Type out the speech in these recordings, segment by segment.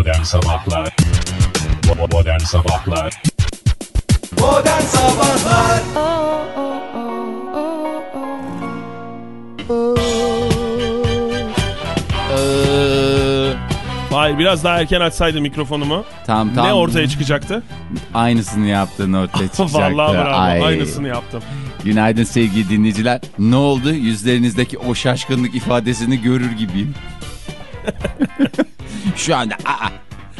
Modern Sabahlar Modern Sabahlar Modern Sabahlar Hayır biraz daha erken açsaydı mikrofonumu Tam tam ne ortaya çıkacaktı? aynısını yaptın ortaya çıkacaktı. Vallahi bravo Ay. aynısını yaptım. Günaydın sevgili dinleyiciler. Ne oldu? Yüzlerinizdeki o şaşkınlık ifadesini görür gibiyim. Şu anda aa,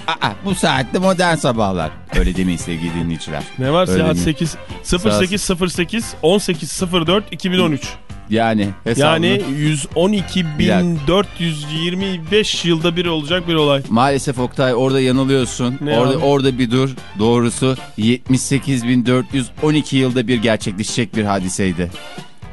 aa, bu saatte modern sabahlar. Öyle demeyin sevgili dinleyiciler. Ne var Öyle saat mi? 8 0808 1804 2013. Yani hesabını Yani 112.425 yılda bir olacak bir olay. maalesef Oktay orada yanılıyorsun. Ne orada abi? orada bir dur. Doğrusu 78.412 yılda bir gerçekleşecek bir hadiseydi.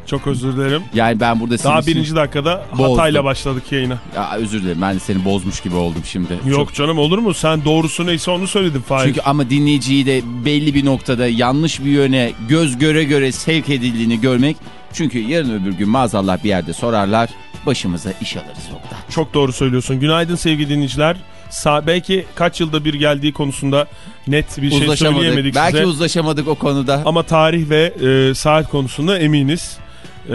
Çok özür dilerim. Yani ben burada Daha senin için- birinci dakikada Bozdum. hatayla başladık yayına. Ya, özür dilerim ben seni bozmuş gibi oldum şimdi. Yok canım olur mu? Sen doğrusu neyse onu söyledin Fahir. Çünkü ama dinleyiciyi de belli bir noktada yanlış bir yöne göz göre göre sevk edildiğini görmek. Çünkü yarın öbür gün maazallah bir yerde sorarlar başımıza iş alırız Oktay. Çok doğru söylüyorsun. Günaydın sevgili dinleyiciler. Sa belki kaç yılda bir geldiği konusunda net bir şey söyleyemedik Belki size. uzlaşamadık o konuda. Ama tarih ve e, saat konusunda eminiz. E,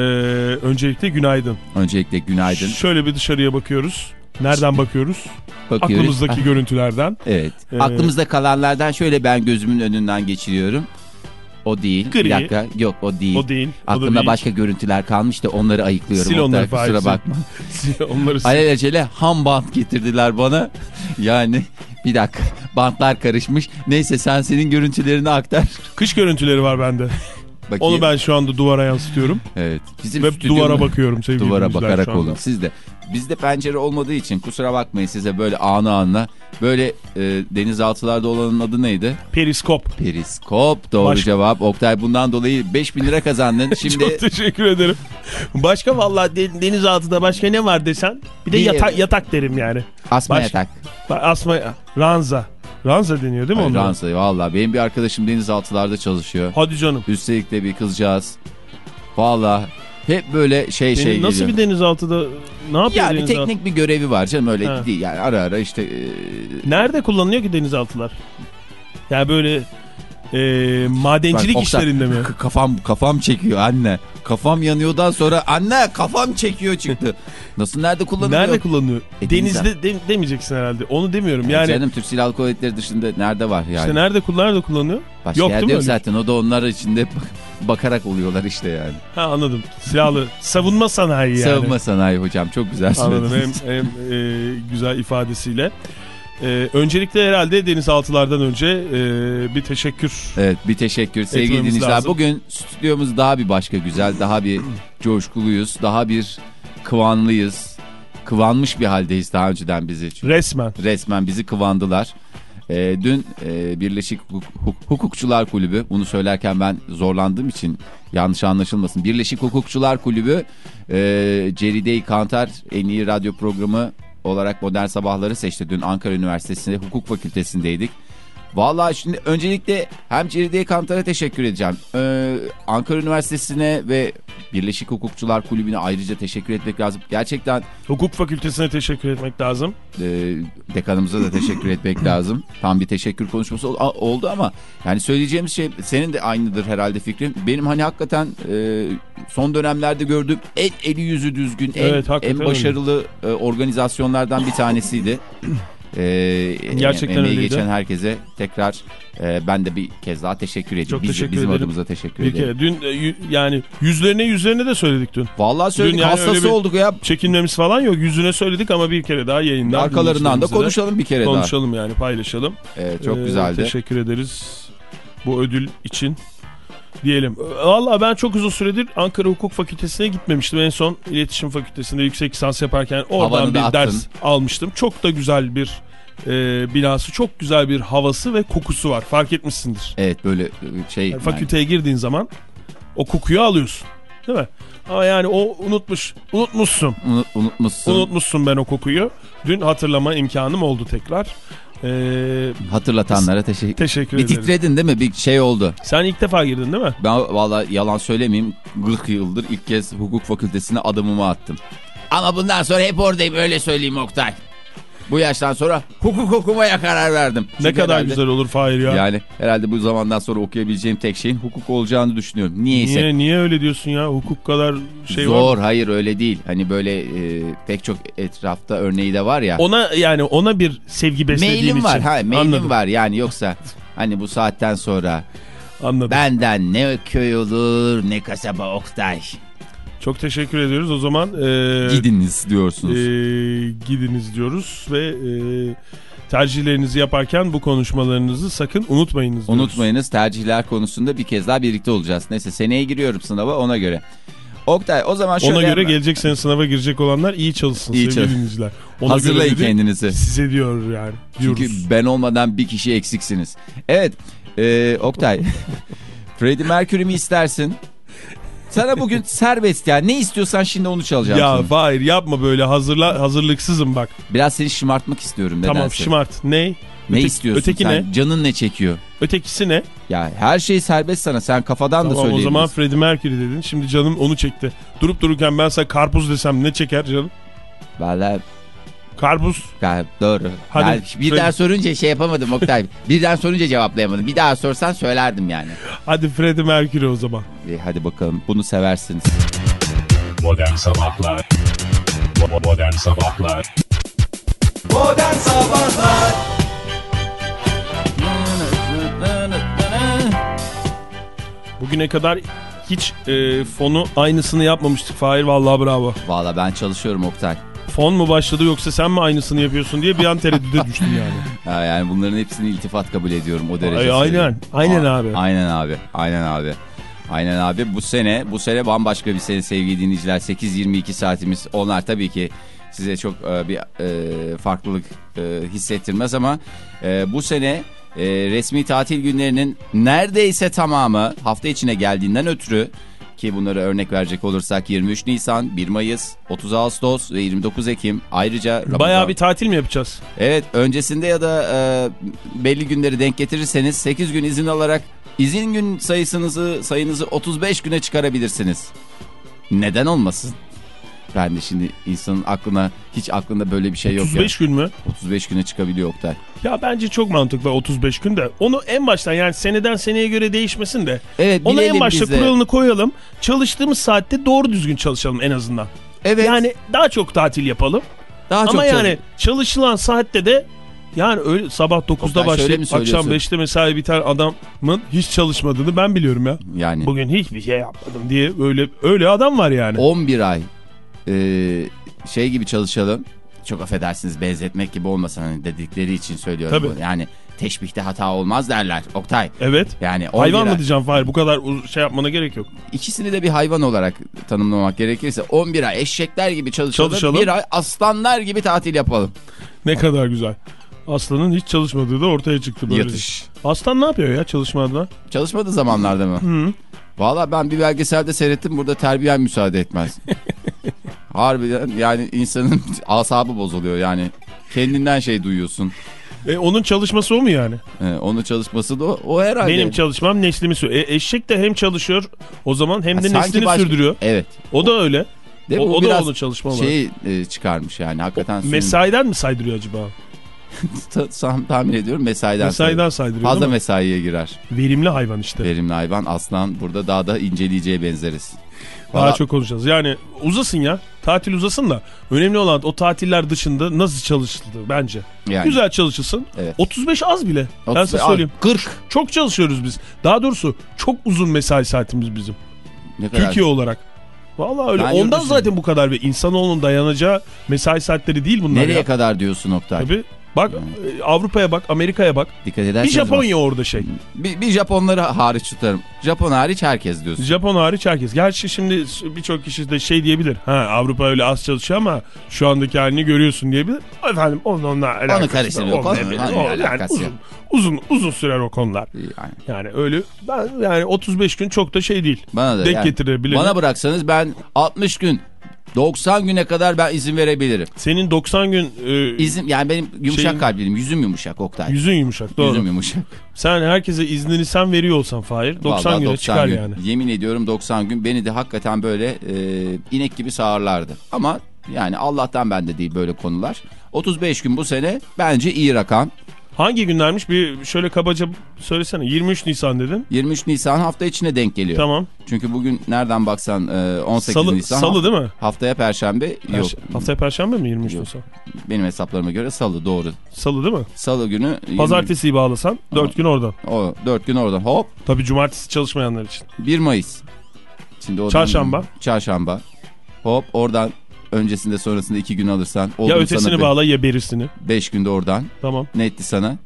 öncelikle günaydın. Öncelikle günaydın. Şöyle bir dışarıya bakıyoruz. Nereden bakıyoruz? Bakıyoruz. Aklımızdaki Ah, görüntülerden. Evet. Ee, Aklımızda kalanlardan şöyle ben gözümün önünden geçiriyorum. O değil. Gri. Bir dakika. Yok o değil. O değil. o da Aklımda değil. başka görüntüler kalmış da onları ayıklıyorum. Sil onları Kusura sil. bakma. Onları sil. Alelacele ham bant getirdiler bana. Yani bir dakika bantlar karışmış. Neyse sen senin görüntülerini aktar. Kış görüntüleri var bende. Bakayım. Onu ben şu anda duvara yansıtıyorum. Evet. Bizim Ve duvara bakıyorum sevgili Duvara bakarak olun. Siz de. Bizde pencere olmadığı için kusura bakmayın size böyle anı anla. Böyle e, denizaltılarda olanın adı neydi? Periskop. Periskop doğru Baş- cevap. Oktay bundan dolayı 5000 lira kazandın. Şimdi Çok teşekkür ederim. Başka vallahi de- denizaltıda başka ne var desen? Bir de Bir- yatak, yatak derim yani. asma Baş- yatak. Asma, ranza. Ranza deniyor değil mi onlar? Ransa valla benim bir arkadaşım denizaltılarda çalışıyor. Hadi canım. Üstelik de bir kızcağız. Valla hep böyle şey Benim şey nasıl geliyor. bir denizaltıda ne yapıyor Yani denizaltı? teknik bir görevi var canım öyle Ha. değil yani ara ara işte e, Nerede kullanılıyor ki denizaltılar? Yani böyle e, madencilik Bak, Oktay, işlerinde mi? Kafam kafam çekiyor anne. Kafam yanıyordan sonra anne kafam çekiyor çıktı. Nasıl nerede kullanılıyor? Nerede kullanılıyor? E, Denizde de- demeyeceksin herhalde. Onu demiyorum. Yani, Yani Canım Türk Silahlı Kuvvetleri dışında nerede var yani? işte nerede nerede kullanıyor? Başka yok yerde yok zaten o da onlar içinde bak- bakarak oluyorlar işte yani. Ha anladım. Silahlı savunma sanayi yani. Savunma sanayi hocam çok güzel Anladım. söylediniz. Hem, hem e, güzel ifadesiyle. E, öncelikle herhalde denizaltılardan önce e, bir teşekkür. Evet bir teşekkür sevgili dinleyiciler. lazım. Bugün stüdyomuz daha bir başka güzel, daha bir coşkuluyuz, daha bir kıvanlıyız. Kıvanmış bir haldeyiz daha önceden bizi. Çünkü Resmen. resmen bizi kıvandılar. Ee, dün e, Birleşik Hukuk- Huk- Hukukçular Kulübü, bunu söylerken ben zorlandığım için yanlış anlaşılmasın. Birleşik Hukukçular Kulübü e, Ceride-i Kantar en iyi radyo programı olarak Modern Sabahları seçti. Dün Ankara Üniversitesi'nde hukuk fakültesindeydik. Vallahi şimdi öncelikle hem Ceride-i Kantar'a teşekkür edeceğim. Ee, Ankara Üniversitesi'ne ve Birleşik Hukukçular Kulübü'ne ayrıca teşekkür etmek lazım. Gerçekten Hukuk fakültesine teşekkür etmek lazım. e, dekanımıza da teşekkür etmek lazım. Tam bir teşekkür konuşması oldu ama yani söyleyeceğimiz şey senin de aynıdır herhalde fikrin. Benim hani hakikaten e, son dönemlerde gördüğüm en eli yüzü düzgün, en, Evet, en başarılı e, organizasyonlardan bir tanesiydi. E, Gerçekten emeği öyleydi. geçen herkese tekrar e, ben de bir kez daha teşekkür ediyorum. Çok Biz teşekkür bizim ederim. adımıza teşekkür Bir ederim. kere dün e, yani yüzlerine yüzlerine de söyledik dün. Vallahi söyledik Dün yani hastası olduk ya. Çekinmemiz falan yok. Yüzüne söyledik ama bir kere daha yayından. Arkalarından da konuşalım bir kere daha. Konuşalım yani paylaşalım. Evet, çok Ee, güzeldi. Teşekkür ederiz bu ödül için diyelim. Valla ben çok uzun süredir Ankara Hukuk Fakültesine gitmemiştim. En son iletişim fakültesinde yüksek lisans yaparken oradan Havanı bir attın. ders almıştım. Çok da güzel bir e, binası, çok güzel bir havası ve kokusu var. Fark etmişsindir. Evet böyle e, şey. Yani fakülteye girdiğin zaman o kokuyu alıyorsun. Değil mi? Ama yani o unutmuş, unutmuşsun. yani unut- unutmuşsun. Unutmuşsun ben o kokuyu. Dün hatırlama imkanım oldu tekrar. Ee, Hatırlatanlara teşekkür teşekkür Bir ederim. titredin değil mi? Bir şey oldu. Sen ilk defa girdin değil mi? Ben valla yalan söylemeyeyim. 40 yıldır ilk kez hukuk fakültesine adımımı attım. Ama bundan sonra hep oradayım öyle söyleyeyim Oktay. Bu yaştan sonra hukuk okumaya karar verdim. Ne Çünkü kadar herhalde- güzel olur Fahir ya. Yani herhalde bu zamandan sonra okuyabileceğim tek şeyin hukuk olacağını düşünüyorum. Niyeyse. Niye, niye öyle diyorsun ya? Hukuk kadar şey var. Zor hayır öyle değil. Hani böyle e, pek çok etrafta örneği de var ya. Ona yani ona bir sevgi beslediğin Mailim için. var ha mailim Anladım. var yani yoksa hani bu saatten sonra Anladım. benden ne köy olur ne kasaba Oktay. Çok teşekkür ediyoruz. O zaman e, Gidiniz diyorsunuz. e, gidiniz diyoruz ve e, tercihlerinizi yaparken bu konuşmalarınızı sakın unutmayınız. diyoruz. Unutmayınız tercihler konusunda bir kez daha birlikte olacağız. Neyse seneye giriyorum sınava ona göre. Oktay o zaman şöyle Ona göre yapma. gelecek sene sınava girecek olanlar iyi çalışsın İyi sevgili dinleyiciler. Ona Hazırlayın göre kendinizi. Size diyor yani. Diyoruz. Çünkü ben olmadan bir kişi eksiksiniz. Evet e, Oktay. Freddie Mercury mi istersin? Sana bugün serbest ya. Ne istiyorsan şimdi onu çalacağım. ya sana. Fahir yapma böyle hazırla hazırlıksızım bak. Biraz seni şımartmak istiyorum nedense. Tamam şımart. Ne? Ne Öte- istiyorsun Öteki sen? ne? Canın ne çekiyor? Ötekisi ne? Ya her şey serbest sana. Sen kafadan da Tamam o söyleyebilirsin. zaman Freddie Mercury dedin. Şimdi canım onu çekti. Durup dururken ben sana karpuz desem ne çeker canım? Valla Karpuz. gayet doğru. Hadi, Yani birden Fred- sorunca şey yapamadım Oktay. birden sorunca cevaplayamadım. Bir daha sorsan söylerdim yani. Hadi Freddie Mercury o zaman. E, hadi bakalım bunu seversiniz. Modern Sabahlar Modern Sabahlar Modern Sabahlar Bugüne kadar hiç e, fonu aynısını yapmamıştık Fahir vallahi bravo. Valla ben çalışıyorum Oktay. Fon mu başladı yoksa sen mi aynısını yapıyorsun diye bir an tereddüde düştüm yani. Ha, yani bunların hepsini iltifat kabul ediyorum o derece. Ay, aynen, aynen abi. Aynen abi. Aynen abi. Aynen abi. Bu sene bu sene bambaşka bir sene sevgili dinleyiciler. 8-22 saatimiz. Onlar tabii ki size çok e, bir e, farklılık e, hissettirmez ama e, bu sene e, resmi tatil günlerinin neredeyse tamamı hafta içine geldiğinden ötürü ki bunları örnek verecek olursak 23 Nisan, 1 Mayıs, 30 Ağustos ve 29 Ekim ayrıca Ramazan. Bayağı bir tatil mi yapacağız? Evet öncesinde ya da e, belli günleri denk getirirseniz 8 gün izin alarak izin gün sayısınızı sayınızı 35 güne çıkarabilirsiniz. Neden olmasın? Ben de şimdi insanın aklına hiç aklında böyle bir şey yok 35 gün mü? ya. 35 güne çıkabiliyor Oktay. Ya bence çok mantıklı 35 gün de. Onu en baştan yani seneden seneye göre değişmesin de. Evet Onu en başta biz de. kuralını koyalım. Çalıştığımız saatte doğru düzgün çalışalım en azından. Evet Yani daha çok tatil yapalım. daha Ama çok yani çalış- çalışılan saatte de yani öyle sabah 9'da Oktay, şöyle başlayıp akşam söylüyorsun? 5'te mesai biten adamın hiç çalışmadığını ben biliyorum ya. yani Bugün hiçbir şey yapmadım diye öyle öyle adam var yani. 11 ay e, şey gibi çalışalım. Çok affedersiniz benzetmek gibi olmasın hani dedikleri için söylüyorum. Tabii. bunu. Yani teşbihte hata olmaz derler Oktay. Evet. Yani 11 Hayvan ay- mı diyeceğim Fahir bu kadar şey yapmana gerek yok. İkisini de bir hayvan olarak tanımlamak gerekirse 11 ay eşekler gibi çalışalım, Çalışalım. bir ay aslanlar gibi tatil yapalım. Ne kadar güzel. Aslanın hiç çalışmadığı da ortaya çıktı böyle. Yatış. Aslan ne yapıyor ya çalışmadan? Çalışmadığı zamanlarda mı? Hı. Valla ben bir belgeselde seyrettim burada terbiyen müsaade etmez. Harbiden yani insanın asabı bozuluyor yani. Kendinden şey duyuyorsun. E, onun çalışması o mu yani? Ee, onun çalışması da o, o herhalde. Benim çalışmam neslimi sürüyor. E, eşek de hem çalışıyor o zaman hem Ha, de sanki neslini başka- sürdürüyor. Evet. O da öyle. De o, bu o da onun çalışma olarak. Şey e, çıkarmış yani hakikaten. senin- Mesaiden mi saydırıyor acaba? Tahmin ediyorum mesaiden. Mesaiden saydırıyor Fazla değil mesaiye girer. Verimli hayvan işte. Verimli hayvan aslan burada daha da inceleyeceğe benzeriz. Daha çok konuşacağız. Yani uzasın ya. Tatil uzasın da. Önemli olan o tatiller dışında nasıl çalışıldı bence. Yani. Güzel çalışılsın. Evet. 35 az bile. ben Otuz- size söyleyeyim. 40. Çok çalışıyoruz biz. Daha doğrusu çok uzun mesai saatimiz bizim. Ne kadar? Türkiye olarak. Vallahi öyle. Ben Ondan zaten bu kadar ve insanoğlunun dayanacağı mesai saatleri değil bunlar Nereye ya. kadar diyorsun Oktay? Tabii. Bak e, Avrupa'ya bak, Amerika'ya bak. Dikkat Bir ederseniz. Japonya orada şey. Bir, bir Japonları hariç tutarım. Japon hariç herkes diyorsun. Japon hariç herkes. Gerçi şimdi birçok kişi de şey diyebilir. Ha Avrupa öyle az çalışıyor ama şu andaki halini görüyorsun diyebilir. Efendim onun onunla alakası karıştırıyor. yok. Onunla- onunla O- yani uzun, uzun, uzun sürer o konular. Yani Yani öyle ben yani 35 gün çok da şey değil. bana da Denk yani, getirebilir. Bana bıraksanız ben 60 gün 90 güne kadar ben izin verebilirim. Senin 90 gün e, İzin yani benim yumuşak Şeyin- kalpliyim. Yüzüm yumuşak Oktay. yüzün yumuşak doğru. Yüzüm yumuşak. Sen herkese iznini sen veriyor olsan Fahir 90 Vallahi güne 90 çıkar gün. yani. Yemin ediyorum 90 gün beni de hakikaten böyle e, inek gibi sağırlardı. Ama yani Allah'tan bende değil böyle konular. 35 gün bu sene bence iyi rakam. Hangi günlermiş bir şöyle kabaca söylesene. 23 Nisan dedin. 23 Nisan hafta içine denk geliyor. Tamam. Çünkü bugün nereden baksan e, 18 Salı, Nisan. salı değil mi? Haftaya Perşembe yok. Perş- Haftaya Perşembe mi 23 Yok. Nisan? Benim hesaplarıma göre salı doğru. Salı değil mi? Salı günü. 20 Pazartesiyi bağlasan 4 gün oradan. O 4 gün oradan hop Tabii cumartesi çalışmayanlar için. 1 Mayıs. Şimdi oradan- Çarşamba. Çarşamba. Hop oradan öncesinde sonrasında 2 gün alırsan. Ya ötesini sana bağla ya berisini. 5 günde oradan. Tamam. Ne etti sana?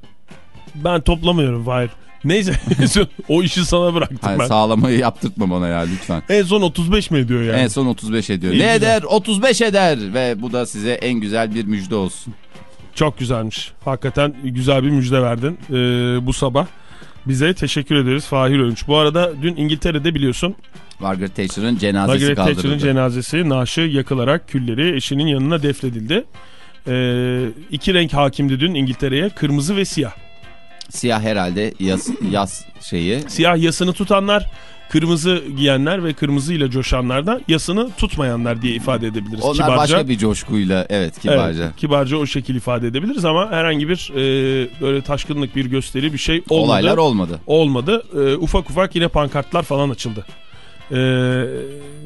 Ben toplamıyorum Fahir. Neyse o işi sana bıraktım Hayır, ben. sağlamayı yaptırtma bana ya lütfen. En son 35 mi ediyor yani? En son 35 ediyor. İyi, ne güzel. eder? 35 eder. Ve bu da size en güzel bir müjde olsun. Çok güzelmiş. Hakikaten güzel bir müjde verdin ee, bu sabah. Bize teşekkür ederiz Fahir Önç. Bu arada dün İngiltere'de biliyorsun Margaret Thatcher'ın cenazesi Margaret kaldırıldı. Thatcher'ın cenazesi naaşı yakılarak külleri eşinin yanına defnedildi. Ee, iki renk hakimdi dün İngiltere'ye kırmızı ve siyah. Siyah herhalde yaz, yaz şeyi. Siyah yasını tutanlar, kırmızı giyenler ve kırmızıyla coşanlar da yasını tutmayanlar diye ifade edebiliriz. Onlar kibarca. başka bir coşkuyla evet kibarca. Evet, kibarca o şekil ifade edebiliriz ama herhangi bir e, böyle taşkınlık bir gösteri bir şey olmadı. Olaylar olmadı. olmadı. E, ufak ufak yine pankartlar falan açıldı. E,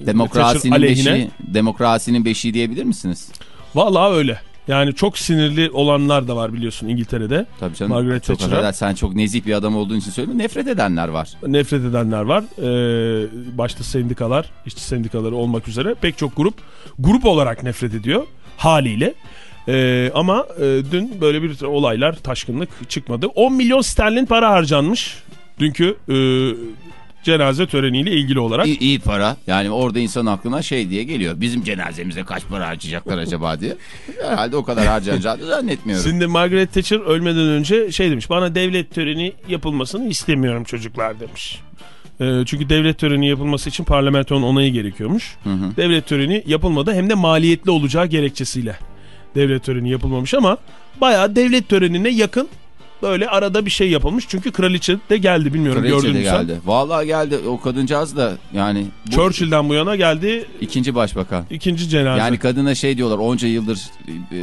Demokrasinin aleyhine. beşiği, demokrasinin beşiği diyebilir misiniz? Vallahi öyle. Yani çok sinirli olanlar da var biliyorsun İngiltere'de. Tabii canım. Margaret Thatcher'a. sen çok nezih bir adam olduğun için söylüyorum. Nefret edenler var. Nefret edenler var. E, başta sendikalar, işçi sendikaları olmak üzere pek çok grup grup olarak nefret ediyor haliyle. E, ama e, dün böyle bir olaylar, taşkınlık çıkmadı. 10 milyon sterlin para harcanmış dünkü e, cenaze töreniyle ilgili olarak. İyi, iyi para. Yani orada insan aklına şey diye geliyor. Bizim cenazemize kaç para harcayacaklar acaba diye. Herhalde o kadar harcanacağını zannetmiyorum. Şimdi Margaret Thatcher ölmeden önce şey demiş. Bana devlet töreni yapılmasını istemiyorum çocuklar demiş. Ee, çünkü devlet töreni yapılması için parlamentonun onayı gerekiyormuş. hı. Devlet töreni yapılmadı hem de maliyetli olacağı gerekçesiyle. Devlet töreni yapılmamış ama bayağı devlet törenine yakın böyle arada bir şey yapılmış. Çünkü kraliçe de geldi bilmiyorum Kraliçe gördün mü sen? geldi. Vallahi geldi. O kadıncağız da yani bu Churchill'den bu yana geldi ikinci başbakan. ikinci cenaze. Yani kadına şey diyorlar onca yıldır e,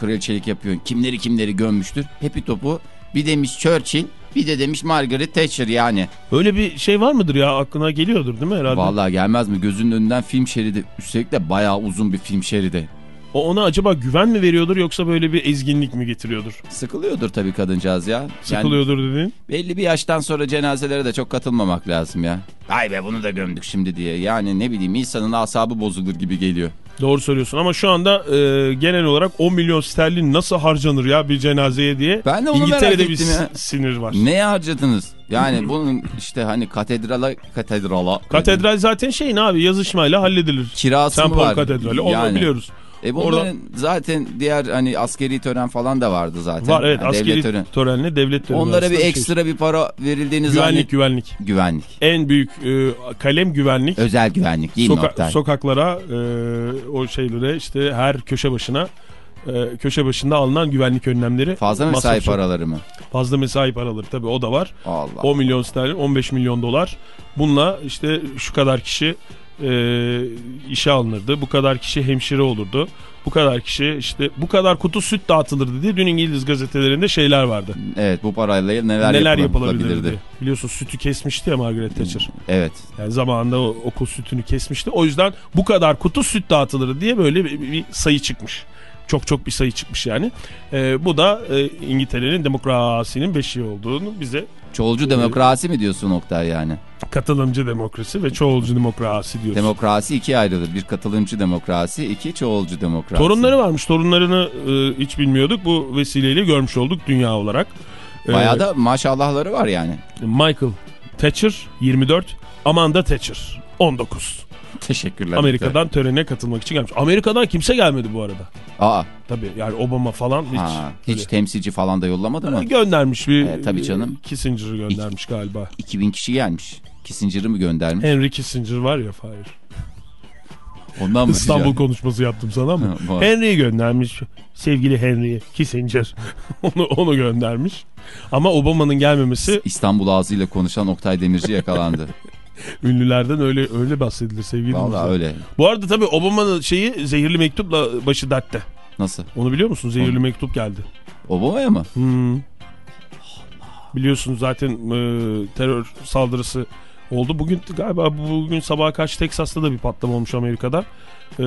kraliçelik yapıyor. Kimleri kimleri gömmüştür. Hepi topu bir demiş Churchill bir de demiş Margaret Thatcher yani. Öyle bir şey var mıdır ya aklına geliyordur değil mi herhalde? Vallahi gelmez mi? Gözünün önünden film şeridi. Üstelik de bayağı uzun bir film şeridi. O ona acaba güven mi veriyordur yoksa böyle bir ezginlik mi getiriyordur? Sıkılıyordur tabii kadıncağız ya. Yani Sıkılıyordur dediğin. belli bir yaştan sonra cenazelere de çok katılmamak lazım ya. Ay be bunu da gömdük şimdi diye. Yani ne bileyim insanın asabı bozulur gibi geliyor. Doğru söylüyorsun ama şu anda e, genel olarak 10 milyon sterlin nasıl harcanır ya bir cenazeye diye Ben de onu İngiltere'de bir ya. sinir var. Neye harcadınız? Yani bunun işte hani katedrala katedrala Katedral zaten şeyin abi yazışmayla halledilir. kirası Sen mı var? Katedrali onu Yani. biliyoruz. E bunların zaten diğer hani askeri tören falan da vardı zaten. Var evet Yani devlet askeri tören. törenle devlet töreni. Onlara bir şey. ekstra bir para verildiğini Güvenlik zannet. güvenlik. Güvenlik. En büyük e, kalem güvenlik. Özel güvenlik değil Soka- Oktay? sokaklara e, o şeylere işte her köşe başına e, köşe başında alınan güvenlik önlemleri. Fazla mesai masraf çok. paraları mı? Fazla mesai paraları tabii o da var. Allah. 10 milyon sterlin 15 milyon dolar. Bununla işte şu kadar kişi e, işe alınırdı. Bu kadar kişi hemşire olurdu. Bu kadar kişi işte bu kadar kutu süt dağıtılırdı diye dün İngiliz gazetelerinde şeyler vardı. Evet bu parayla neler, Neler yapılabilirdi? Biliyorsun sütü kesmişti ya Margaret Thatcher. Evet. Yani zamanında o okul sütünü kesmişti. O yüzden bu kadar kutu süt dağıtılır diye böyle bir, bir sayı çıkmış. Çok çok bir sayı çıkmış yani. Ee, bu da e, İngiltere'nin demokrasinin beşiği olduğunu bize Çoğulcu demokrasi mi diyorsun Oktay yani? katılımcı demokrasi ve çoğulcu demokrasi diyoruz. Demokrasi ikiye ayrılır. Bir katılımcı demokrasi, iki çoğulcu demokrasi. Torunları varmış. Torunlarını e, hiç bilmiyorduk. Bu vesileyle görmüş olduk dünya olarak. Ee, Bayağı da maşallahları var yani. Michael Thatcher 24, Amanda Thatcher 19. Teşekkürler. Amerika'dan törene katılmak için gelmiş. Amerika'dan kimse gelmedi bu arada. Aa, Tabii yani Obama falan hiç. ha, hiç böyle- temsilci falan da yollamadı mı? Göndermiş bir E, tabii canım. Kissinger'ı göndermiş galiba. 2000 kişi gelmiş. Kissinger'ı mı göndermiş? Henry Kissinger var ya Fahir. Ondan mı? İstanbul rica- konuşması yaptım sana mı? Henry'i göndermiş. Sevgili Henry Kissinger. onu, onu göndermiş. Ama Obama'nın gelmemesi İstanbul ağzıyla konuşan Oktay Demirci yakalandı. ünlülerden öyle öyle bahsedilir sevgili Vallahi dinleyiciler. öyle. Bu arada tabii Obama'nın şeyi zehirli mektupla başı dertte. Nasıl? Onu biliyor musun? Zehirli mektup geldi. Obama'ya mı? Hmm. Biliyorsunuz zaten e, terör saldırısı oldu. Bugün galiba bugün sabah karşı Teksas'ta da bir patlama olmuş Amerika'da. E,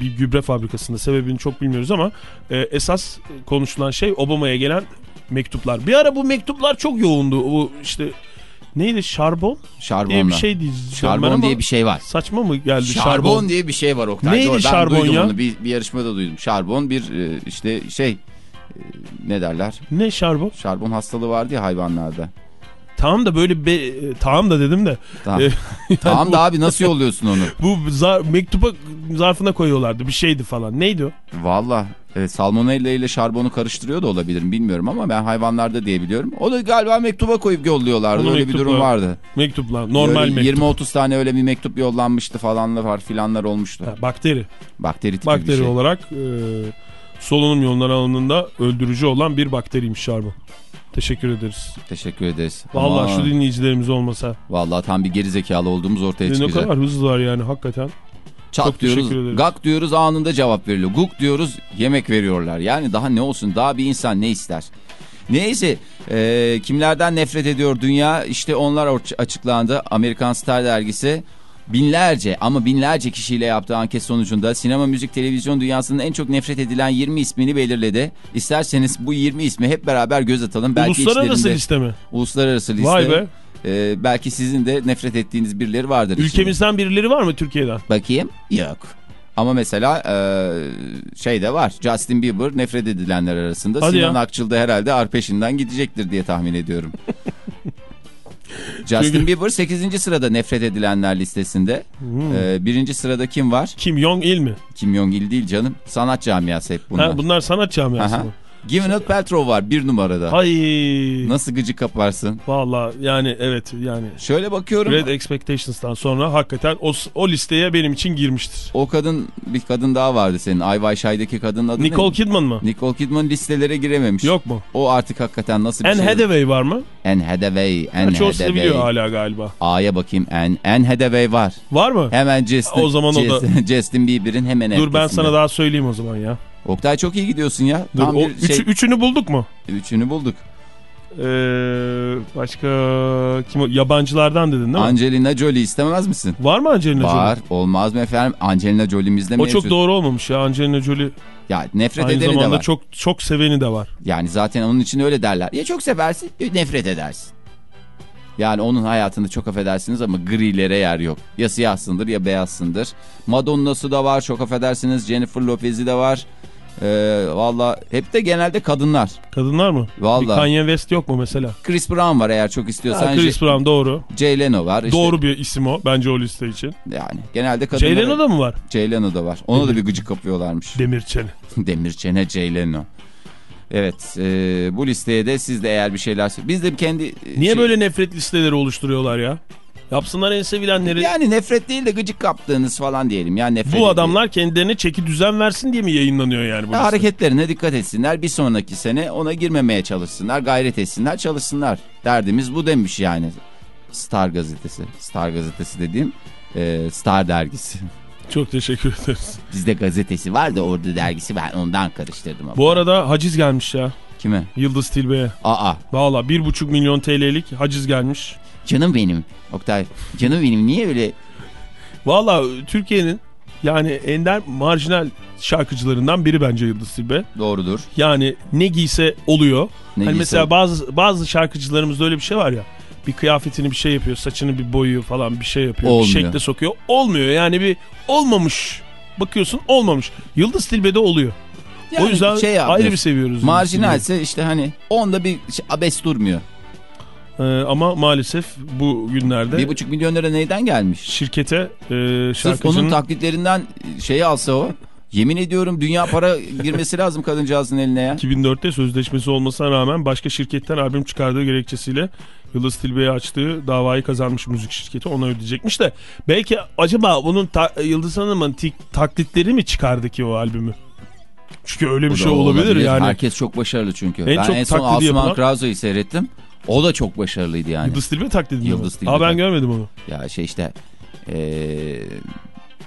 bir gübre fabrikasında sebebini çok bilmiyoruz ama e, esas konuşulan şey Obama'ya gelen mektuplar. Bir ara bu mektuplar çok yoğundu. Bu işte neydi şarbon Şarbonla. diye bir şey Şarbon diye bir şey var. Saçma mı geldi Şarbon, şarbon? diye bir şey var Oktay. Neydi Doğru, şarbon ya? Onu. Bir, bir yarışmada duydum. Şarbon bir e, işte şey e, ne derler? Ne şarbon? Şarbon hastalığı vardı ya hayvanlarda. Tamam da böyle be, tamam da dedim de Tamam. E, tamam da abi nasıl yolluyorsun onu? bu zar, mektuba zarfına koyuyorlardı bir şeydi falan. Neydi o? Valla e, salmonella ile şarbonu karıştırıyor da olabilirim bilmiyorum ama ben hayvanlarda diye biliyorum. O da galiba mektuba koyup yolluyorlardı. Onu Öyle bir mektupla- durum vardı. Mektuplar. Normal Böyle mektup. 20-30 tane öyle bir mektup yollanmıştı falanlar var filanlar olmuştu. Ha, bakteri. Bakteri tipi Bakteri bir şey. olarak e, solunum yolları alanında öldürücü olan bir bakteriymiş şarbon. Teşekkür ederiz. Teşekkür ederiz. Vallahi Ama şu dinleyicilerimiz olmasa. Vallahi tam bir gerizekalı olduğumuz ortaya Ne çıkacak. kadar hızlılar yani hakikaten. Çat Çok diyoruz, teşekkür ederiz. gak diyoruz anında cevap veriliyor. Guk diyoruz yemek veriyorlar. Yani daha ne olsun daha bir insan ne ister? Neyse e, kimlerden nefret ediyor dünya işte onlar açıklandı. Amerikan Star dergisi binlerce ama binlerce kişiyle yaptığı anket sonucunda sinema, müzik, televizyon dünyasının en çok nefret edilen 20 ismini belirledi. İsterseniz bu 20 ismi hep beraber göz atalım. Belki Uluslararası içlerinde- liste mi? Uluslararası liste. Vay be. E, belki sizin de nefret ettiğiniz birileri vardır. içinde. Ülkemizden birileri var mı Türkiye'den? Bakayım. Yok. Ama mesela e, şey de var. Justin Bieber nefret edilenler arasında. Hadi Sinan ya. Akçıl da herhalde arpeşinden gidecektir diye tahmin ediyorum. Justin Çünkü- Bieber 8. sırada nefret edilenler listesinde. Hmm. E, birinci sırada kim var? Kim Jong Il mi? Kim Jong-il değil canım. Sanat camiası hep bunlar. Ha, bunlar sanat camiası Aha. mı? Gwyneth Paltrow var bir numarada. Ay. Nasıl gıcık kaparsın? Valla yani evet yani. Şöyle bakıyorum. Red Expectations'tan sonra hakikaten o, o listeye benim için girmiştir. O kadın bir kadın daha vardı senin. Ayvay Şay'daki kadının adı Nicole ne? Kidman mı? Nicole Kidman listelere girememiş. Yok mu? O artık hakikaten nasıl bir Anne şey? Hathaway var mı? Anne Hathaway. Anne Çoğusu Hathaway. biliyor hala galiba. A'ya bakayım. Anne, Anne Hathaway var. Var mı? Hemen Justin, O zaman o da- Justin, Bieber'in hemen Dur ben sana daha söyleyeyim o zaman ya. Oktay çok iyi gidiyorsun ya. Dur, Tam o, bir şey. üçü- üçünü bulduk mu? Üçünü bulduk. Ee, başka kim o? Yabancılardan dedin değil mi? Angelina Jolie istemez misin? var mı Angelina Var. Jolie? Olmaz mı efendim? Angelina Jolie'mizde O mevcut. çok doğru olmamış ya Angelina Jolie. Ya nefret Aynı edeni de zamanda var. çok çok seveni de var. Yani zaten onun için öyle derler. Ya çok seversin ya nefret edersin. Yani onun hayatında çok affedersiniz ama grilere yer yok. Ya siyahsındır ya beyazsındır. Madonna'sı da var çok affedersiniz. Jennifer Lopez'i de var. Ee, Valla hep de genelde kadınlar. Kadınlar mı? Vallahi. Bir Kanye West yok mu mesela? Chris Brown var eğer çok Ha, istiyorsan. Chris J- Brown doğru. Jay Leno var. işte. Doğru bir isim o bence o liste için. Yani genelde kadınlar. Jay Leno da mı var? Jay Leno da var. Ona da bir gıcık kapıyorlarmış. Demir çene. Demir çene Jay Leno. Evet e, bu listeye de siz de eğer bir şeyler... Biz de kendi... Niye şey- böyle nefret listeleri oluşturuyorlar ya? Yapsınlar en sevilenleri. Yani nefret değil de gıcık kaptığınız falan diyelim. Yani nefret Bu adamlar kendilerine çeki düzen versin diye mi yayınlanıyor yani bu Ya hareketlerine dikkat etsinler. Bir sonraki sene ona girmemeye çalışsınlar. Gayret etsinler, çalışsınlar. Derdimiz bu demiş yani. Star gazetesi. Star gazetesi dediğim e, Star dergisi. Çok teşekkür ederiz. Bizde gazetesi var da orada dergisi var. Ondan karıştırdım. ama. Bu arada haciz gelmiş ya. Kime? Yıldız Tilbe'ye. Aa. Valla 1,5 milyon TL'lik haciz gelmiş. Canım benim. Oktay. Canım benim. Niye öyle? Valla Türkiye'nin yani ender marjinal şarkıcılarından biri bence Yıldız Tilbe. Doğrudur. Yani ne giyse oluyor. Ne hani giyse mesela bazı bazı şarkıcılarımızda öyle bir şey var ya. Bir kıyafetini bir şey yapıyor, saçını bir boyuyor falan bir şey yapıyor. Olmuyor. Bir şekle sokuyor. Olmuyor yani bir olmamış. Bakıyorsun olmamış. Yıldız Tilbe'de oluyor. Yani o yüzden şey yaptı. ayrı bir seviyoruz. Marjinalse işte hani onda bir şey, abes durmuyor. Ee, ama maalesef bu günlerde Bir buçuk milyon lira neyden gelmiş? şirkete e, Sırf şarkıcının onun taklitlerinden şeyi alsa o. Yemin ediyorum dünya para girmesi lazım kadıncağızın eline ya. 2004'te sözleşmesi olmasına rağmen başka şirketten albüm çıkardığı gerekçesiyle Yıldız Tilbe'ye açtığı davayı kazanmış müzik şirketi ona ödeyecekmiş de belki acaba bunun Yıldız Hanım'ın taklitleri mi çıkardı ki o albümü? Çünkü öyle bir şey olabilir, yani. Herkes çok başarılı çünkü. En ben çok en son Asuman yapılan- Krazo'yu seyrettim. O da çok başarılıydı yani. Yıldız Tilbe taklidi mi? Yıldız? Tilbe Aa ben görmedim onu. Ya şey işte eee,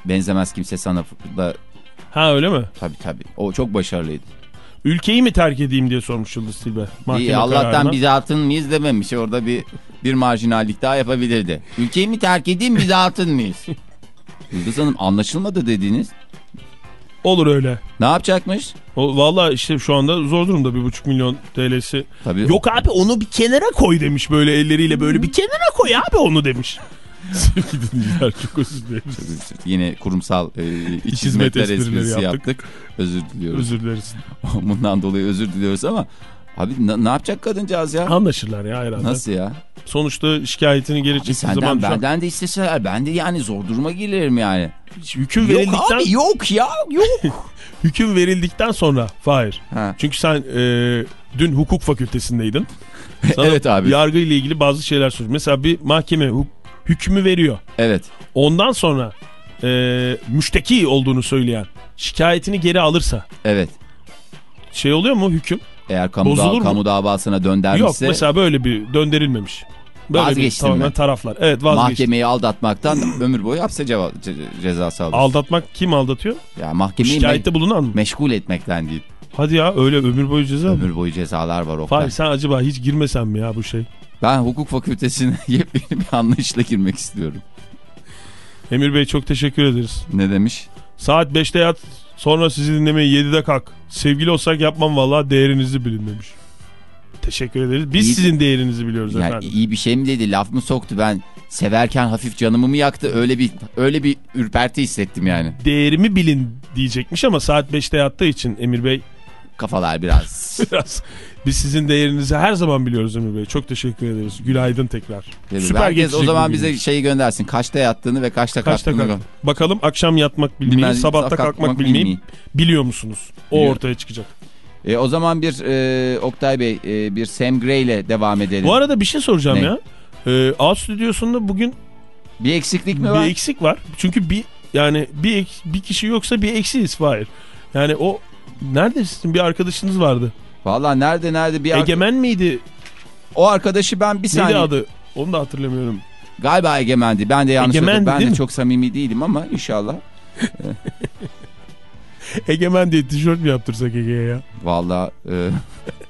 benzemez kimse sana da Ha öyle mi? Tabii tabii. O çok başarılıydı. Ülkeyi mi terk edeyim diye sormuş Yıldız Tilbe. İyi, Allah'tan kararına. bize atın mıyız dememiş. Orada bir bir marjinallik daha yapabilirdi. Ülkeyi mi terk edeyim bize atın mıyız? Yıldız Hanım anlaşılmadı dediniz. Olur öyle. Ne yapacakmış? O, vallahi işte şu anda zor durumda bir buçuk milyon TL'si. Tabii. Yok abi onu bir kenara koy demiş böyle elleriyle böyle bir kenara koy abi onu demiş. Sevgili dinleyiciler çok özür dileriz. Yine kurumsal e, iç, İç hizmet hizmetler esprisi yaptık. yaptık. Özür diliyoruz. Özür dileriz. Bundan dolayı özür diliyoruz ama abi ne, ne yapacak kadıncağız ya? Anlaşırlar ya herhalde. Nasıl ya? Sonuçta şikayetini geri çektiği senden zaman şu an- benden de isteseler ben de yani zor duruma gelirim yani. hüküm Yok verildikten abi yok ya yok. hüküm verildikten sonra Fahir. Ha. Çünkü sen e, dün hukuk fakültesindeydin. Sana Evet abi. Yargı ile ilgili bazı şeyler söylüyor. Mesela bir mahkeme hükmü veriyor. Evet. Ondan sonra e, müşteki olduğunu söyleyen şikayetini geri alırsa Evet. şey oluyor mu hüküm? Eğer kamu, Bozulur da, mu? kamu davasına döndermişse Yok mesela böyle bir döndürülmemiş. Böyle bir Vazgeçtin tamamen mi? taraflar. Evet vazgeçtim. mahkemeyi aldatmaktan ömür boyu hapse ceva- ce- cezası alır. Aldatmak kim aldatıyor? Ya mahkemeyi me- Şikayette bulunan mı? meşgul etmekten değil. Hadi ya öyle ömür boyu ceza mı? Ömür boyu cezalar var Oktay. Fahir sen acaba hiç girmesen mi ya bu şey? Ben hukuk fakültesine yepyeni bir anlayışla girmek istiyorum. Emir Bey çok teşekkür ederiz. Ne demiş? Saat 5'te yat sonra sizi dinlemeye 7'de kalk. Sevgili olsak yapmam vallahi değerinizi bilin demiş. Teşekkür ederiz. Biz İyi- sizin değerinizi biliyoruz Yani efendim. iyi bir şey mi dedi? Laf mı soktu? Ben severken hafif canımı mı yaktı? Öyle bir öyle bir ürperti hissettim yani. Değerimi bilin diyecekmiş ama saat 5'te yattığı için Emir Bey Kafalar biraz. biraz biz sizin değerinizi her zaman biliyoruz Emir Bey. Çok teşekkür ederiz. Günaydın tekrar. Süper Herkes o zaman bize şeyi göndersin. Kaçta yattığını ve kaçta, Kaçta kalktığını. kalk? Bakalım akşam yatmak bilmeyi, Bilmez- sabahta kalkmak, bilmeyi biliyor musunuz? O Biliyorum. ortaya çıkacak. E, o zaman bir e, Oktay Bey e, bir Sam Gray ile devam edelim. Bu arada bir şey soracağım Ne? ya. Ee, A stüdyosunda bugün Bir eksiklik mi bir var? eksik var. Çünkü bir yani bir bir kişi yoksa bir eksiyiz Fahir. Yani o neredesin? Bir arkadaşınız vardı. Valla nerede nerede bir Egemen miydi? o arkadaşı ben bir Neydi saniye adı? Onu da hatırlamıyorum. galiba Egemen'di. Ben de yanlış Egemendi. Ben de mi? çok samimi değilim ama inşallah. Egemen diye tişört mü yaptırsak Ege'ye ya? Valla e,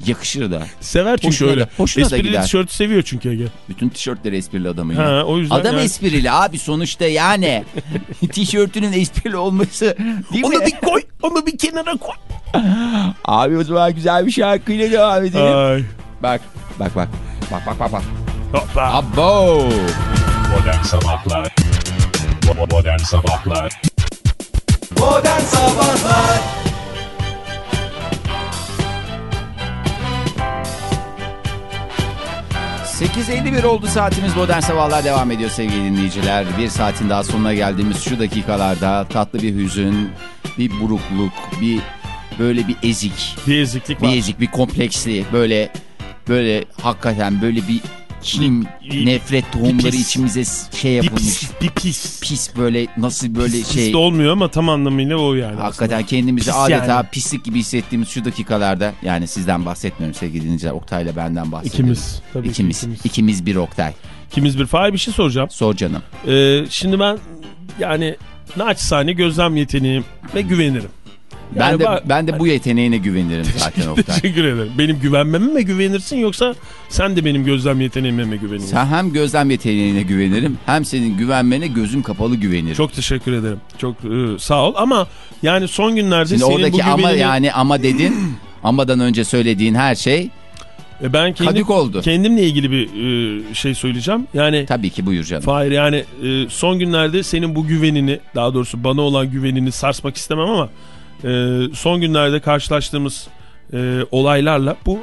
yakışır da. Sever çünkü Hoşuna öyle. da- hoşuna da Esprili gider. tişörtü seviyor çünkü Ege. Bütün tişörtleri esprili adamın. Ha, o yüzden Adam yani- esprili abi sonuçta yani. Tişörtünün esprili olması değil mi? Onu bir koy, onu bir kenara koy. Abi o zaman güzel bir şarkıyla devam edelim. Ay. Bak bak bak. Bak bak bak bak. Hoppa. Abo. Modern Sabahlar Modern Sabahlar Modern Sabahlar ...8.51 oldu saatimiz Modern Sabahlar devam ediyor sevgili dinleyiciler. Bir saatin daha sonuna geldiğimiz şu dakikalarda tatlı bir hüzün, bir burukluk, bir böyle bir ezik, Bir eziklik bir var. ezik, bir kompleksli, böyle böyle hakikaten böyle bir Bir- nefret tohumları pis. içimize şey Bir yapılmış. pis, bir pis. Pis böyle nasıl böyle Pis şey... de olmuyor ama tam anlamıyla o yani. Hakikaten kendimizi Pis adeta yani. pislik gibi hissettiğimiz şu dakikalarda yani sizden bahsetmiyorum sevgili dinleyiciler Oktay'la benden bahsediyorum. İkimiz. Tabii ki İkimiz. ikimiz. İkimiz bir Oktay. İkimiz bir. Fahir bir şey soracağım. Sor canım. Ee, şimdi ben yani naçizane gözlem yeteneğime güvenirim. ben Yani de ba- ben de bu yeteneğine güvenirim zaten Oktay. Teşekkür ederim. Benim güvenmeme mi güvenirsin yoksa sen de benim gözlem yeteneğime mi güveniyorsun? Sen hem gözlem yeteneğine güvenirim hem senin güvenmene gözüm kapalı güvenirim. Çok teşekkür ederim. Çok e, sağ ol ama yani son günlerde Şimdi senin oradaki bu ama güvenini... yani ama dedin amadan önce söylediğin her şey E, ben kendim, kadük oldu. kendimle ilgili bir e, şey söyleyeceğim. Yani Tabii ki buyur canım. Fahir yani e, son günlerde senin bu güvenini daha doğrusu bana olan güvenini sarsmak istemem ama e, son günlerde karşılaştığımız e, olaylarla bu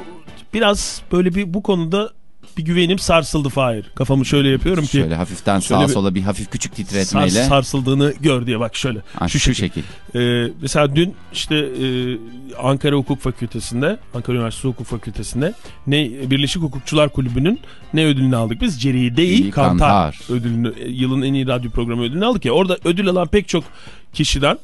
biraz böyle bir bu konuda bir güvenim sarsıldı Fahir. Kafamı şöyle yapıyorum ki Şöyle hafiften Şöyle sağa bir- sola bir hafif küçük sars- titretmeyle. sarsıldığını gör diye bak şöyle. Ha, şu şu şekil. şekil. Ee, mesela dün işte e, Ankara Hukuk Fakültesi'nde, Ankara Üniversitesi Hukuk Fakültesi'nde ne Birleşik Hukukçular Kulübü'nün ne ödülünü aldık biz? Ceride-i Kantar, Kantar. ödülünü, e, yılın en iyi radyo programı ödülünü aldık ya. Orada ödül alan pek çok kişiden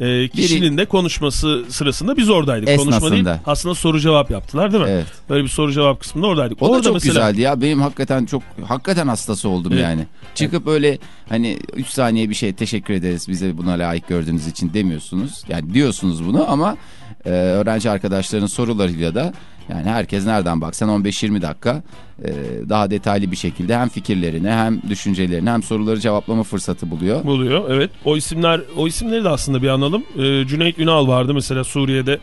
e, kişinin de konuşması sırasında biz oradaydık. Konuşma değil Esnasında. aslında soru cevap yaptılar değil mi? Evet. Böyle bir soru cevap kısmında oradaydık. O Orada da çok mesela, güzeldi ya. Benim hakikaten çok hakikaten hastası oldum Evet. yani. Çıkıp öyle hani 3 saniye bir şey teşekkür ederiz bize buna layık gördüğünüz için demiyorsunuz. Yani diyorsunuz bunu ama e, öğrenci arkadaşların sorularıyla da yani herkes nereden baksan 15-20 dakika e, daha detaylı bir şekilde hem fikirlerini hem düşüncelerini hem soruları cevaplama fırsatı buluyor. buluyor. Evet. O isimler o isimleri de aslında bir analım. Ee, Cüneyt Ünal vardı mesela Suriye'de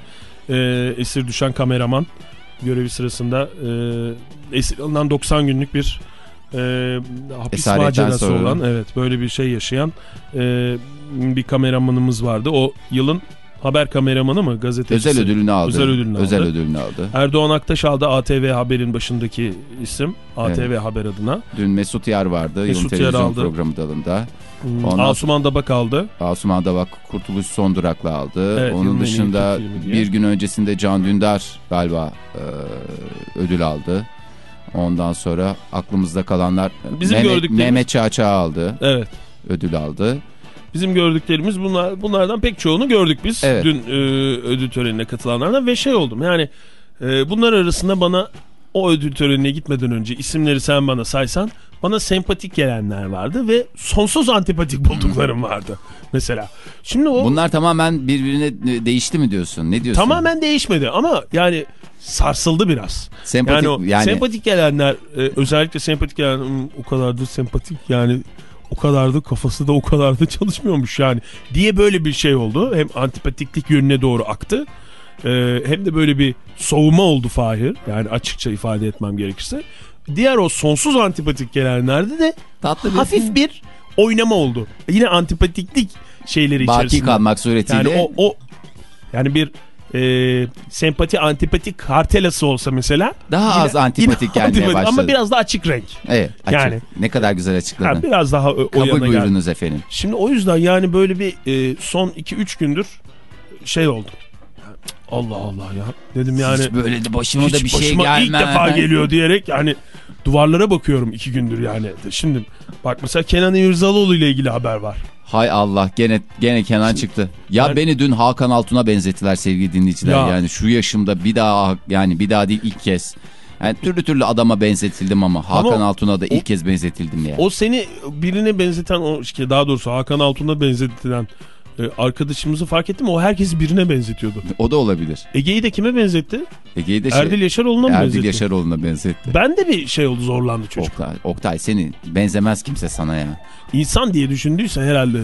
e, esir düşen kameraman görevi sırasında e, esir alınan 90 günlük bir e, hapis Esaretten macerası sonra. olan evet böyle bir şey yaşayan e, bir kameramanımız vardı. O yılın haber kameramanı mı gazetecisi? Özel ödülünü aldı. Özel ödülünü Özel aldı. ödülünü aldı. Erdoğan Aktaş aldı ATV Haber'in başındaki isim. ATV Haber adına. Dün Mesut Yar vardı. Mesut Yılın Yar televizyon aldı. programı dalında. Hmm, Ondan Asuman Dabak aldı. Asuman Davak Kurtuluş Son Durak'la aldı. Evet, Onun dışında bir gün öncesinde Can Dündar galiba e, ödül aldı. Ondan sonra aklımızda kalanlar Bizim Mehmet, Mehmet Çağçağ aldı. Evet. Ödül aldı. Bizim gördüklerimiz bunlar bunlardan pek çoğunu gördük biz Evet. dün e, ödül törenine katılanlardan ve şey oldum yani e, bunlar arasında bana o ödül törenine gitmeden önce isimleri sen bana saysan bana sempatik gelenler vardı ve sonsuz antipatik bulduklarım vardı mesela. Şimdi o Bunlar tamamen birbirine değişti mi diyorsun? Ne diyorsun? tamamen değişmedi ama yani sarsıldı biraz. Sempatik yani o yani- sempatik gelenler e, özellikle sempatik gelen "Hmm, o kadardır sempatik yani o kadardı kafası da o kadardı çalışmıyormuş yani diye böyle bir şey oldu. Hem antipatiklik yönüne doğru aktı. e, hem de böyle bir soğuma oldu Fahir. Yani açıkça ifade etmem gerekirse. Diğer o sonsuz antipatik gelenlerde de Tatlı hafif bir oynama oldu. Yine antipatiklik şeyleri baki içerisinde. kalmak suretiyle Yani o, o yani bir e, sempati antipati kartelası olsa mesela Daha yine- az antipatik gelmeye antipatik başladı. Ama biraz daha açık renk. evet, açık. yani- ne kadar güzel açıkladın. Ha, biraz daha o, o Kabul yana geldi. buyurunuz efendim. Şimdi o yüzden yani böyle bir e, son 2-3 gündür şey oldu. Allah Allah ya dedim yani Hiç böyle de başıma da bir şey gelmez. ilk defa geliyor diyerek yani duvarlara bakıyorum iki gündür yani. Şimdi bak mesela Kenan İmirzalıoğlu ile ilgili haber var. Hay Allah gene gene Kenan çıktı. Ya ben- beni dün Hakan Altun'a benzettiler sevgili dinleyiciler. Ya. Yani şu yaşımda bir daha yani bir daha değil ilk kez. Yani türlü türlü adama benzetildim ama Hakan Ama Altun'a da ilk o- kez benzetildim ya. O seni birine benzeten o daha doğrusu Hakan Altun'a benzetilen arkadaşımızı fark ettim o herkesi birine benzetiyordu. O da olabilir. Ege'yi de kime benzetti? Ege'yi de şey, Erdil Yaşaroğlu'na mı Erdil benzetti? Yaşaroğlu'na benzetti. Ben de bir şey oldu zorlandı çocuk. Oktay, Oktay seni benzemez kimse sana ya. İnsan diye düşündüyse herhalde.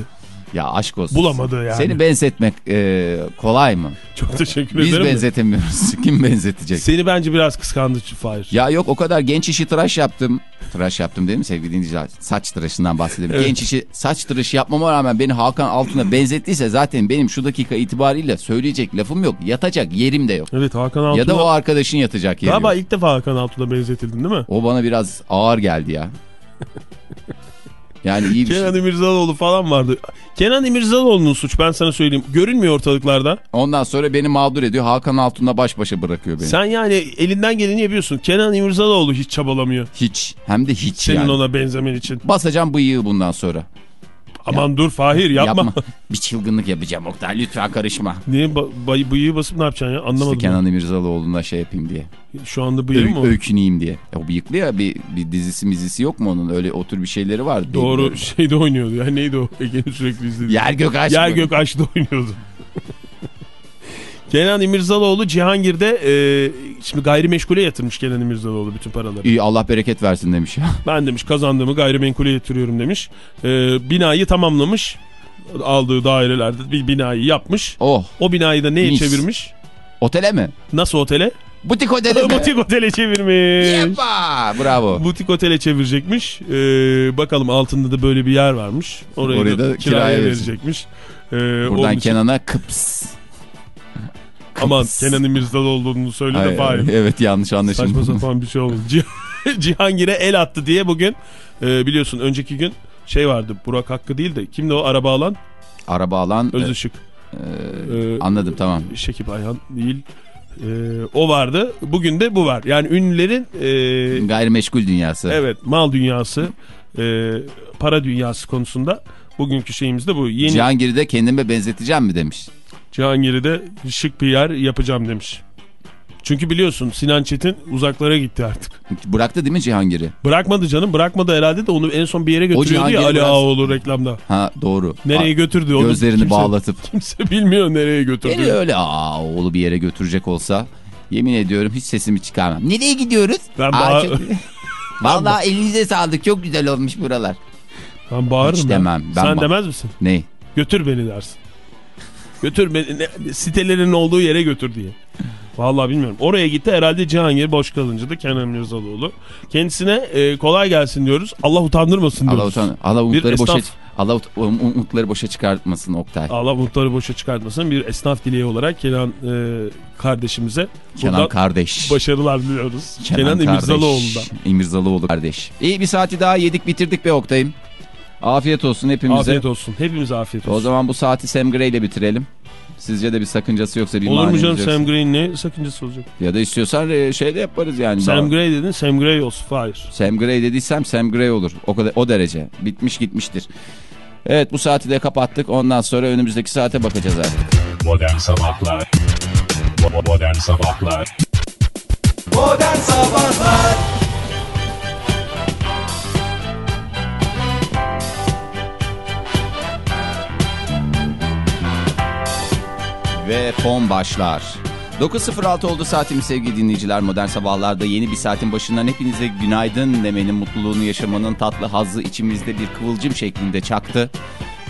Ya aşk olsun. Bulamadı yani. Seni benzetmek e, kolay mı? Çok teşekkür Biz ederim. de. benzetemiyoruz. Kim benzetecek? Seni bence biraz kıskandı Fahir. Ya yok o kadar genç işi tıraş yaptım. Tıraş yaptım değil mi sevgili dinleyiciler? Saç tıraşından bahsedelim. Evet. Genç işi saç tıraşı yapmama rağmen beni Hakan Altun'a benzettiyse zaten benim şu dakika itibariyle söyleyecek lafım yok. Yatacak yerim de yok. Evet Hakan Altun'a. Ya da o arkadaşın yatacak yeri Galiba yok. ilk defa Hakan Altun'a benzetildin değil mi? O bana biraz ağır geldi ya. Yani iyi bir şey. Kenan İmirzalıoğlu falan vardı. Kenan İmirzalıoğlu'nun suç ben sana söyleyeyim. Görünmüyor ortalıklarda. Ondan sonra beni mağdur ediyor. Hakan Altun'la baş başa bırakıyor beni. Sen yani elinden geleni yapıyorsun. Kenan İmirzalıoğlu hiç çabalamıyor. Hiç. Hem de hiç Senin yani. ona benzemen için. Basacağım bıyığı bundan sonra. Aman dur Fahir yapma. bir çılgınlık yapacağım Oktay. Lütfen karışma. Niye ba- bay- bıyığı basıp ne yapacaksın ya? Anlamadım. İşte Kenan İmirzalıoğlu'na şey yapayım diye. Şu anda bıyığı mı? o? öyküneyim diye. Ya, o bıyıklı ya bir, bir dizisi mizisi yok mu onun? Öyle o tür bir şeyleri var. Doğru şeyde oynuyordu. Ya neydi o? Ege'nin sürekli izlediği. Yer gök aşk Yer gök aşkta oynuyordu. Kenan İmirzalıoğlu Cihangir'de e, şimdi gayrimeşgule yatırmış Kenan İmirzalıoğlu bütün paraları. İyi Allah bereket versin demiş ya. Ben demiş kazandığımı gayrimenkule yatırıyorum demiş. E, binayı tamamlamış. Aldığı dairelerde bir binayı yapmış. Oh O binayı da neye Mis. çevirmiş? otele mi? Nasıl otele? Butik otele mi? Butik otele çevirmiş. Yepa! Bravo. Butik otele çevirecekmiş. Ee, bakalım altında da böyle bir yer varmış. Orayı Orayı da, da kiraya kiraya verecekmiş. Ee, Buradan Kenan'a kıps. Aman. Kenan İmirzalı olduğunu söyle de Fahir. Evet yanlış Saçma anlaşılma. sapan bir şey oldu. Cih- Cihangir'e el attı diye bugün e, biliyorsun önceki gün şey vardı. Burak Hakkı değil de kimdi o araba alan? Araba alan. Özışık. e, Ee, anladım tamam. Şekip Ayhan değil. Ee, o vardı. Bugün de bu var. Yani ünlülerin e, Gayrimeşgul dünyası. evet mal dünyası e, para dünyası konusunda Bugünkü şeyimiz de bu. Yeni Cihangir'i de kendime benzeteceğim mi demiş. Cihangir'i de şık bir yer yapacağım demiş. Çünkü biliyorsun Sinan Çetin uzaklara gitti artık. Bıraktı değil mi Cihangir'i? Bırakmadı canım bırakmadı herhalde de onu en son bir yere götürüyordu ya Ali biraz- Ağaoğlu reklamda. Ha doğru. Nereye götürdü onu? Gözlerini kimse, bağlatıp. Kimse bilmiyor nereye götürdü. Beni öyle aa oğlu bir yere götürecek olsa yemin ediyorum hiç sesimi çıkarmam. Nereye gidiyoruz? Ben bağır- çok- Vallahi elinize sağlık çok güzel olmuş buralar. Ben bağırırım Hiç demem. Ben Sen ba- demez misin? Ne? Götür beni dersin. Götür beni sitelerin olduğu yere götür diye. Vallahi bilmiyorum. Oraya gitti herhalde Cihangir boş kalınca da Kenan Mirzalıoğlu. Kendisine e, kolay gelsin diyoruz. Allah utandırmasın Allah diyoruz. utan Allah umutları boşa. Allah ut- um- umutları boşa çıkartmasın Oktay. Allah umutları boşa çıkartmasın. Bir esnaf dileği olarak Kenan e, kardeşimize Kenan kardeş. başarılar diliyoruz. Kenan, kardeş. İmirzalıoğlu'ndan. İmirzalıoğlu kardeş. İyi bir saati daha yedik bitirdik be Oktay'ım. Afiyet olsun hepimize. Afiyet olsun. Hepimize afiyet olsun. O zaman bu saati Sam Gray ile bitirelim. Sizce de bir sakıncası yoksa bir Olur mu canım yoksa. Sam Gray'in ne sakıncası olacak? Ya da istiyorsan e, şey de yaparız yani. Sam Gray dedin Sam Gray olsun. Hayır. Sam Gray dediysem Sam Gray olur. O kadar o derece. Bitmiş gitmiştir. Evet bu saati de kapattık. Ondan sonra önümüzdeki saate bakacağız artık. Modern Sabahlar Modern Sabahlar Modern Sabahlar Ve fon başlar. 9.06 oldu saatimiz sevgili dinleyiciler. Modern sabahlarda yeni bir saatin başından hepinize günaydın demenin, mutluluğunu yaşamanın tatlı hazzı içimizde bir kıvılcım şeklinde çaktı.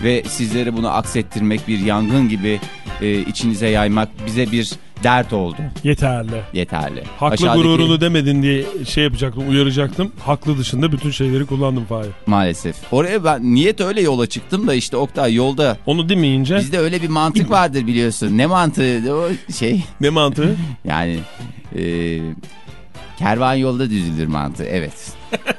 Ve sizlere bunu aksettirmek, bir yangın gibi e, içinize yaymak bize bir dert oldu. Yeterli. Yeterli. Haklı Aşağıdaki- gururunu demedin diye şey yapacaktım, uyaracaktım. Haklı dışında bütün şeyleri kullandım Fahir. Maalesef. Oraya ben niyet öyle yola çıktım da işte Oktay yolda Onu demeyince bizde öyle bir mantık vardır biliyorsun. Ne mantığı o şey ne mantığı? yani e, kervan yolda düzülür mantığı evet.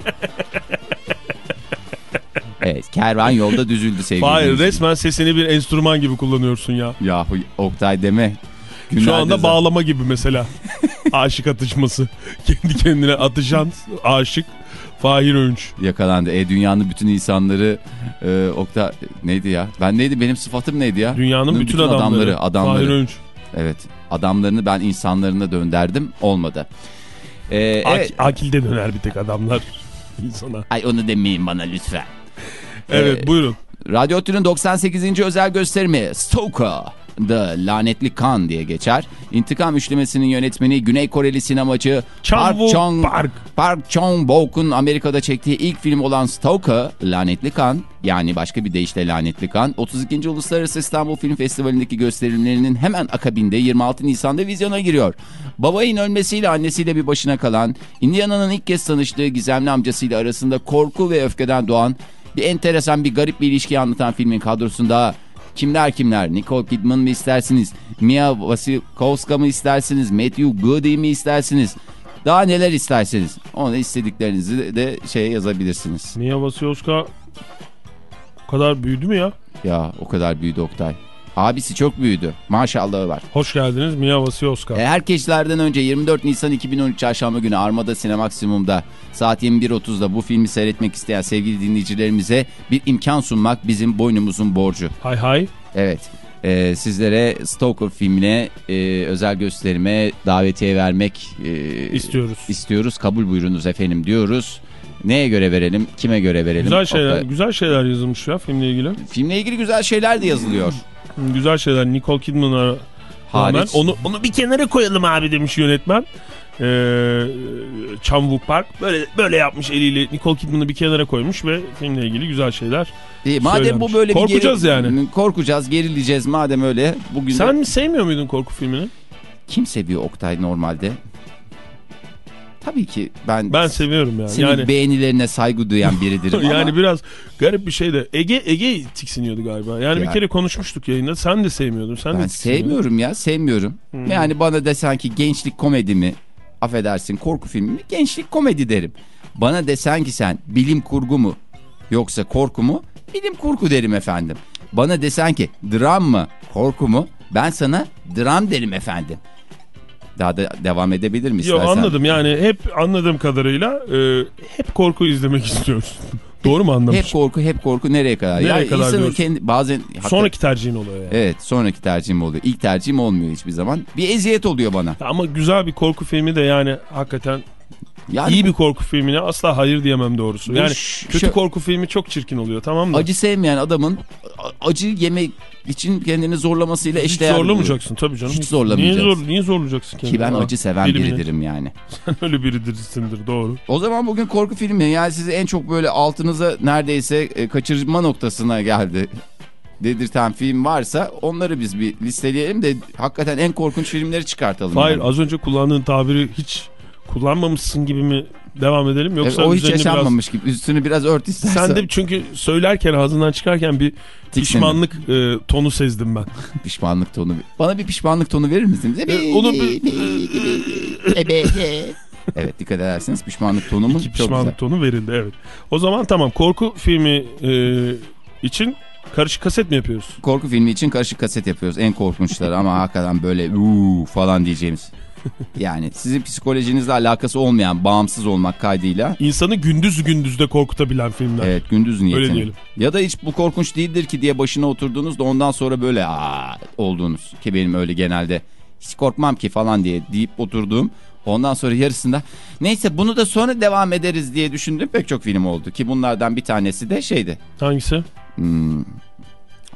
evet kervan yolda düzüldü sevgili dinleyiciler. resmen sesini bir enstrüman gibi kullanıyorsun ya. Yahu Oktay deme. Şu Günlerdir anda zaten- bağlama gibi mesela. aşık atışması. Kendi kendine atışan aşık Fahir Öğünç. Yakalandı. E dünyanın bütün insanları e, Oktay neydi ya? Ben neydi? Benim sıfatım neydi ya? Dünyanın bütün, adamları. adamları. adamları. Fahir Öğünç. Evet. Adamlarını ben insanlarına dönderdim. Olmadı. E, evet. Ak- Akilde döner bir tek adamlar insana. Ay onu demeyin bana lütfen. Evet Ee, buyurun. Radyo Tülün 98. özel gösterimi Stoker The Lanetli Kan diye geçer. İntikam üçlemesinin yönetmeni Güney Koreli sinemacı Park Chong Park. Park Chong Bok'un Amerika'da çektiği ilk film olan Stoker Lanetli Kan yani başka bir deyişle Lanetli Kan 32. Uluslararası İstanbul Film Festivali'ndeki gösterimlerinin hemen akabinde 26 Nisan'da vizyona giriyor. Babayın ölmesiyle annesiyle bir başına kalan, Indiana'nın ilk kez tanıştığı gizemli amcasıyla arasında korku ve öfkeden doğan bir enteresan bir garip bir ilişkiyi anlatan filmin kadrosunda kimler kimler? Nicole Kidman mı istersiniz? Mia Wasikowska mı istersiniz? Matthew Goody mi istersiniz? Daha neler isterseniz. Onu istediklerinizi de şeye yazabilirsiniz. Mia Wasikowska o kadar büyüdü mü ya? Ya o kadar büyüdü Oktay. Abisi çok büyüdü. Maşallahı var. Hoş geldiniz Mia Wasikowska. E, herkeslerden önce 24 Nisan 2013 Çarşamba günü Armada Sinemaksimum'da saat 21.30'da bu filmi seyretmek isteyen sevgili dinleyicilerimize bir imkan sunmak bizim boynumuzun borcu. Hay hay. Evet. e, sizlere Stoker filmine e, özel gösterime davetiye vermek e, İstiyoruz. istiyoruz. Kabul buyurunuz efendim diyoruz. Neye göre verelim? Kime göre verelim? Güzel şeyler, Oktay. güzel şeyler yazılmış ya filmle ilgili. Filmle ilgili güzel şeyler de yazılıyor. Güzel şeyler. Nicole Kidman'a rağmen onu onu bir kenara koyalım abi demiş yönetmen. Ee, Chan-wook Park böyle böyle yapmış eliyle Nicole Kidman'ı bir kenara koymuş ve filmle ilgili güzel şeyler. İyi, madem Söylenmiş. bu böyle bir Korkacağız yani. Korkacağız, gerileyeceğiz madem öyle. Bugün de- Sen mi sevmiyor muydun korku filmini? kim seviyor Oktay normalde? Tabii ki ben, Ben seviyorum yani. senin yani beğenilerine saygı duyan biridirim ama yani biraz garip bir şey de Ege Ege tiksiniyordu galiba. Yani Ya. bir kere konuşmuştuk yayında. Sen de sevmiyordun. Sen de ben tiksiniyordun. sevmiyorum ya sevmiyorum. Hmm. Yani bana desen ki gençlik komedi mi? Affedersin korku filmi mi? Gençlik komedi derim. Bana desen ki sen bilim kurgu mu? Yoksa korku mu? Bilim kurgu derim efendim. Bana desen ki dram mı? Korku mu? Ben sana dram derim efendim. Daha da devam edebilir mi Yok istersen? anladım yani hep anladığım kadarıyla e, hep korku izlemek istiyoruz. Doğru mu Hep anlamışım? korku hep korku nereye kadar? Nereye ya kadar insanın kendi bazen hakikaten- Sonraki tercihin oluyor yani. Evet sonraki tercihim oluyor. İlk tercihim olmuyor hiçbir zaman. Bir eziyet oluyor bana. Ama güzel bir korku filmi de yani hakikaten Yani iyi bir korku filmine asla hayır diyemem doğrusu. Yani kötü korku filmi çok çirkin oluyor tamam mı? acı sevmeyen adamın acı yemek için kendini zorlamasıyla Hiç eşdeğer. buluyor. zorlamayacaksın tabii canım. Hiç zorlamayacaksın. Niye, zor, niye zorlayacaksın kendini? Ki ben Ha, acı seven deli mi ne? biridirim yani. Sen öyle biridirsindir doğru. O zaman bugün korku filmi yani sizi en çok böyle altınıza neredeyse e, kaçırma noktasına geldi dedirten film varsa onları biz bir listeleyelim de hakikaten en korkunç filmleri çıkartalım. Hayır yani. az önce kullandığın tabiri hiç kullanmamışsın gibi mi devam edelim yoksa Evet, o hiç üzerine biraz- yaşanmamış gibi üstünü biraz ört istersen. Sen de çünkü söylerken ağzından çıkarken bir pişmanlık e, tonu sezdim ben. pişmanlık tonu. Bana bir pişmanlık tonu verir misiniz? E, onu bir- evet dikkat ederseniz pişmanlık tonumuz İki güzel. pişmanlık tonu verildi evet. O zaman tamam korku filmi e, için karışık kaset mi yapıyoruz? Korku filmi için karışık kaset yapıyoruz. En korkunçları ama hakikaten böyle uuu falan diyeceğimiz. Yani sizin psikolojinizle alakası olmayan bağımsız olmak kaydıyla İnsanı gündüz gündüzde korkutabilen filmler. evet gündüz niyetine. diyelim. Ya da hiç bu korkunç değildir ki diye başına oturduğunuzda ondan sonra böyle aa olduğunuz ki benim öyle genelde hiç korkmam ki falan diye deyip oturduğum ondan sonra yarısında neyse bunu da sonra devam ederiz diye düşündüğüm pek çok film oldu ki bunlardan bir tanesi de şeydi Hangisi? hmm,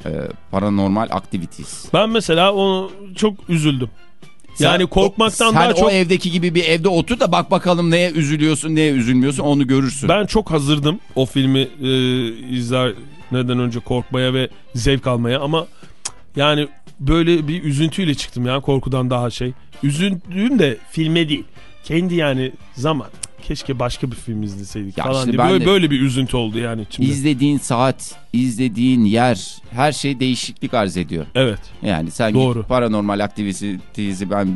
e, Paranormal Activities. Ben mesela onu çok üzüldüm. Yani Sen- korkmaktan sen daha o çok evdeki gibi bir evde otur da bak bakalım neye üzülüyorsun neye üzülmüyorsun onu görürsün. ben çok hazırdım o filmi e, izlemeden önce korkmaya ve zevk almaya ama yani böyle bir üzüntüyle çıktım ya korkudan daha şey. Üzüntüm de filme değil. Kendi yani zaman keşke başka bir film izleseydik Ya falan işte diye. Böyle, böyle bir üzüntü oldu yani içimde. İzlediğin saat, izlediğin yer her şey değişiklik arz ediyor. evet. Yani sen Doğru. paranormal aktivitesi ben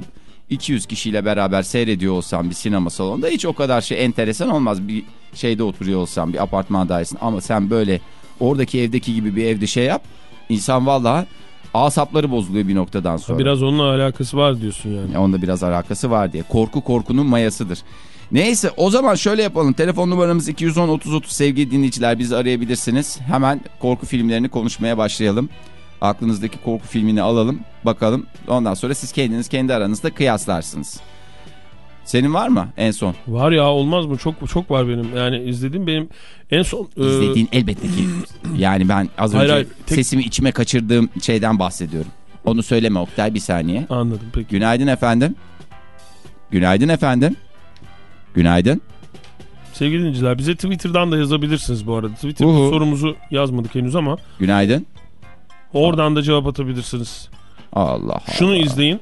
200 kişiyle beraber seyrediyor olsam bir sinema salonunda hiç o kadar şey enteresan olmaz. Bir şeyde oturuyor olsam bir apartman dairesinde ama sen böyle oradaki evdeki gibi bir evde şey yap. İnsan vallahi asapları bozuluyor bir noktadan sonra. Biraz onunla alakası var diyorsun yani. Ya Onda biraz alakası var diye. Korku korkunun mayasıdır. Neyse o zaman şöyle yapalım. Telefon numaramız 210 30 30 sevgili dinleyiciler bizi arayabilirsiniz. Hemen korku filmlerini konuşmaya başlayalım. Aklınızdaki korku filmini alalım bakalım. Ondan sonra siz kendiniz kendi aranızda kıyaslarsınız. Senin var mı en son? Var ya olmaz mı? Çok çok var benim. Yani izlediğim benim en son e, İzlediğin elbette ki. Yani ben az Hayır, önce hayır, tek- sesimi içime kaçırdığım şeyden bahsediyorum. Onu söyleme Oktay bir saniye. anladım peki. Günaydın efendim. Günaydın efendim. Günaydın. Sevgili dinleyiciler bize Twitter'dan da yazabilirsiniz bu arada. Twitter'da Uhu. sorumuzu yazmadık henüz ama Günaydın. oradan da cevap atabilirsiniz. Allah Allah. Şunu izleyin.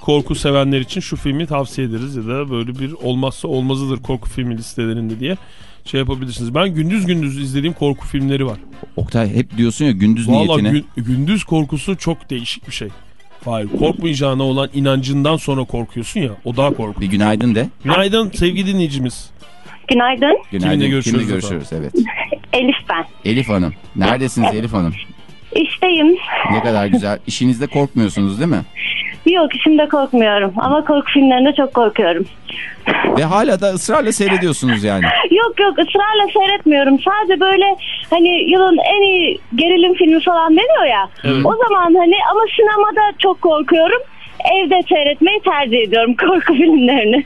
Korku sevenler için şu filmi tavsiye ederiz ya da böyle bir olmazsa olmazıdır korku filmi listelerinde diye şey yapabilirsiniz. Ben gündüz gündüz izlediğim korku filmleri var. Oktay hep diyorsun ya gündüz Valla niyetine. gün- gündüz korkusu çok değişik bir şey. Hayır korkmayacağına olan inancından sonra korkuyorsun ya o daha korkunç. Bir günaydın de. Günaydın sevgili dinleyicimiz. Günaydın. Günaydın. Kiminle görüşüyoruz Kimle efendim? görüşüyoruz evet. Elif ben. Elif Hanım. Neredesiniz Elif Hanım? İşteyim. Ne kadar güzel. İşinizde korkmuyorsunuz değil mi? Yok şimdi korkmuyorum ama korku filmlerinde çok korkuyorum. Ve hala da ısrarla seyrediyorsunuz yani. Yok yok ısrarla seyretmiyorum. Sadece böyle hani yılın en iyi gerilim filmi falan deniyor ya. O zaman hani ama sinemada çok korkuyorum. Evde seyretmeyi tercih ediyorum korku filmlerini.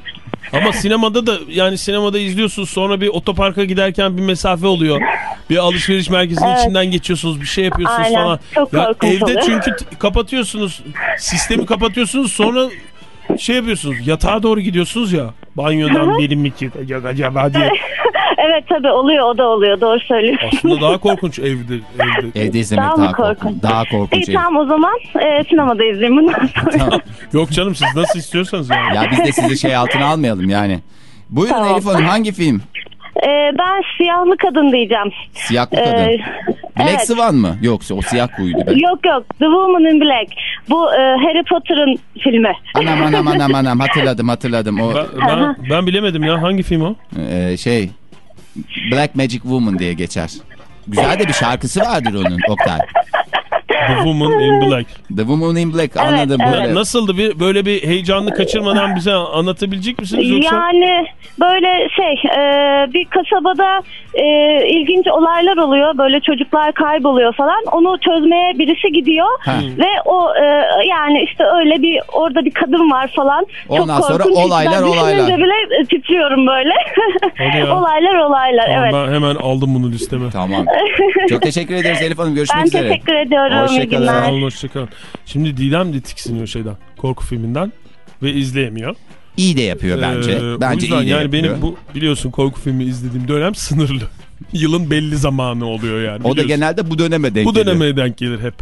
Ama sinemada da yani sinemada izliyorsunuz sonra bir otoparka giderken bir mesafe oluyor. Bir alışveriş merkezinin Evet. içinden geçiyorsunuz bir şey yapıyorsunuz Aynen. falan. Çok ya evde oluyor. çünkü kapatıyorsunuz sistemi kapatıyorsunuz sonra şey yapıyorsunuz yatağa doğru gidiyorsunuz ya banyodan biri mi çıkacak acaba diye. evet tabii oluyor o da oluyor doğru söylüyorsun. Aslında daha korkunç evde. evde. Evde izlemek Daha daha, mı korkunç. korkunç? Daha korkunç. İyi tamam o zaman e, sinemada izleyeyim bundan sonra. Tamam. Yok canım siz nasıl istiyorsanız yani. Ya biz de sizi şey altına almayalım yani. Buyurun Tamam. Elif Hanım hangi film? E, ben siyahlı kadın diyeceğim. Siyahlı Ee, Kadın. Black evet. Swan mı? Yoksa o siyah kuyuydu be. Yok yok The Woman in Black. Bu e, Harry Potter'ın filmi. Anam anam anam anam hatırladım hatırladım. O Ben, ben, ben bilemedim ya hangi film o? e, şey Black Magic Woman diye geçer. Güzel de bir şarkısı vardır onun Oktay. The Woman in Black. The Woman in Black anladım. evet. Böyle. Nasıldı? Bir, böyle bir heyecanlı kaçırmadan bize anlatabilecek misiniz yoksa? Yani böyle şey e, bir kasabada e, ilginç olaylar oluyor. Böyle çocuklar kayboluyor falan. Onu çözmeye birisi gidiyor. Ha. Ve o e, yani işte öyle bir orada bir kadın var falan. Ondan sonra korkunç. olaylar, Ben düşününce olaylar. bile e, titriyorum böyle. Olaylar olaylar Tamam, evet. Ben hemen aldım bunu listeme. Tamam. Çok teşekkür ederiz Elif Hanım. Görüşmek Ben üzere. teşekkür ediyorum. İyi günler. Sağ olun hoşçakalın. Şimdi Didem de tiksiniyor şeyden. Korku filminden. Ve izleyemiyor. İyi de yapıyor bence. Ee, o bence yüzden iyi de yani yapıyor. benim bu biliyorsun korku filmi izlediğim dönem sınırlı. Yılın belli zamanı oluyor yani. O da biliyorsun. genelde bu döneme denk bu geliyor. döneme denk gelir hep.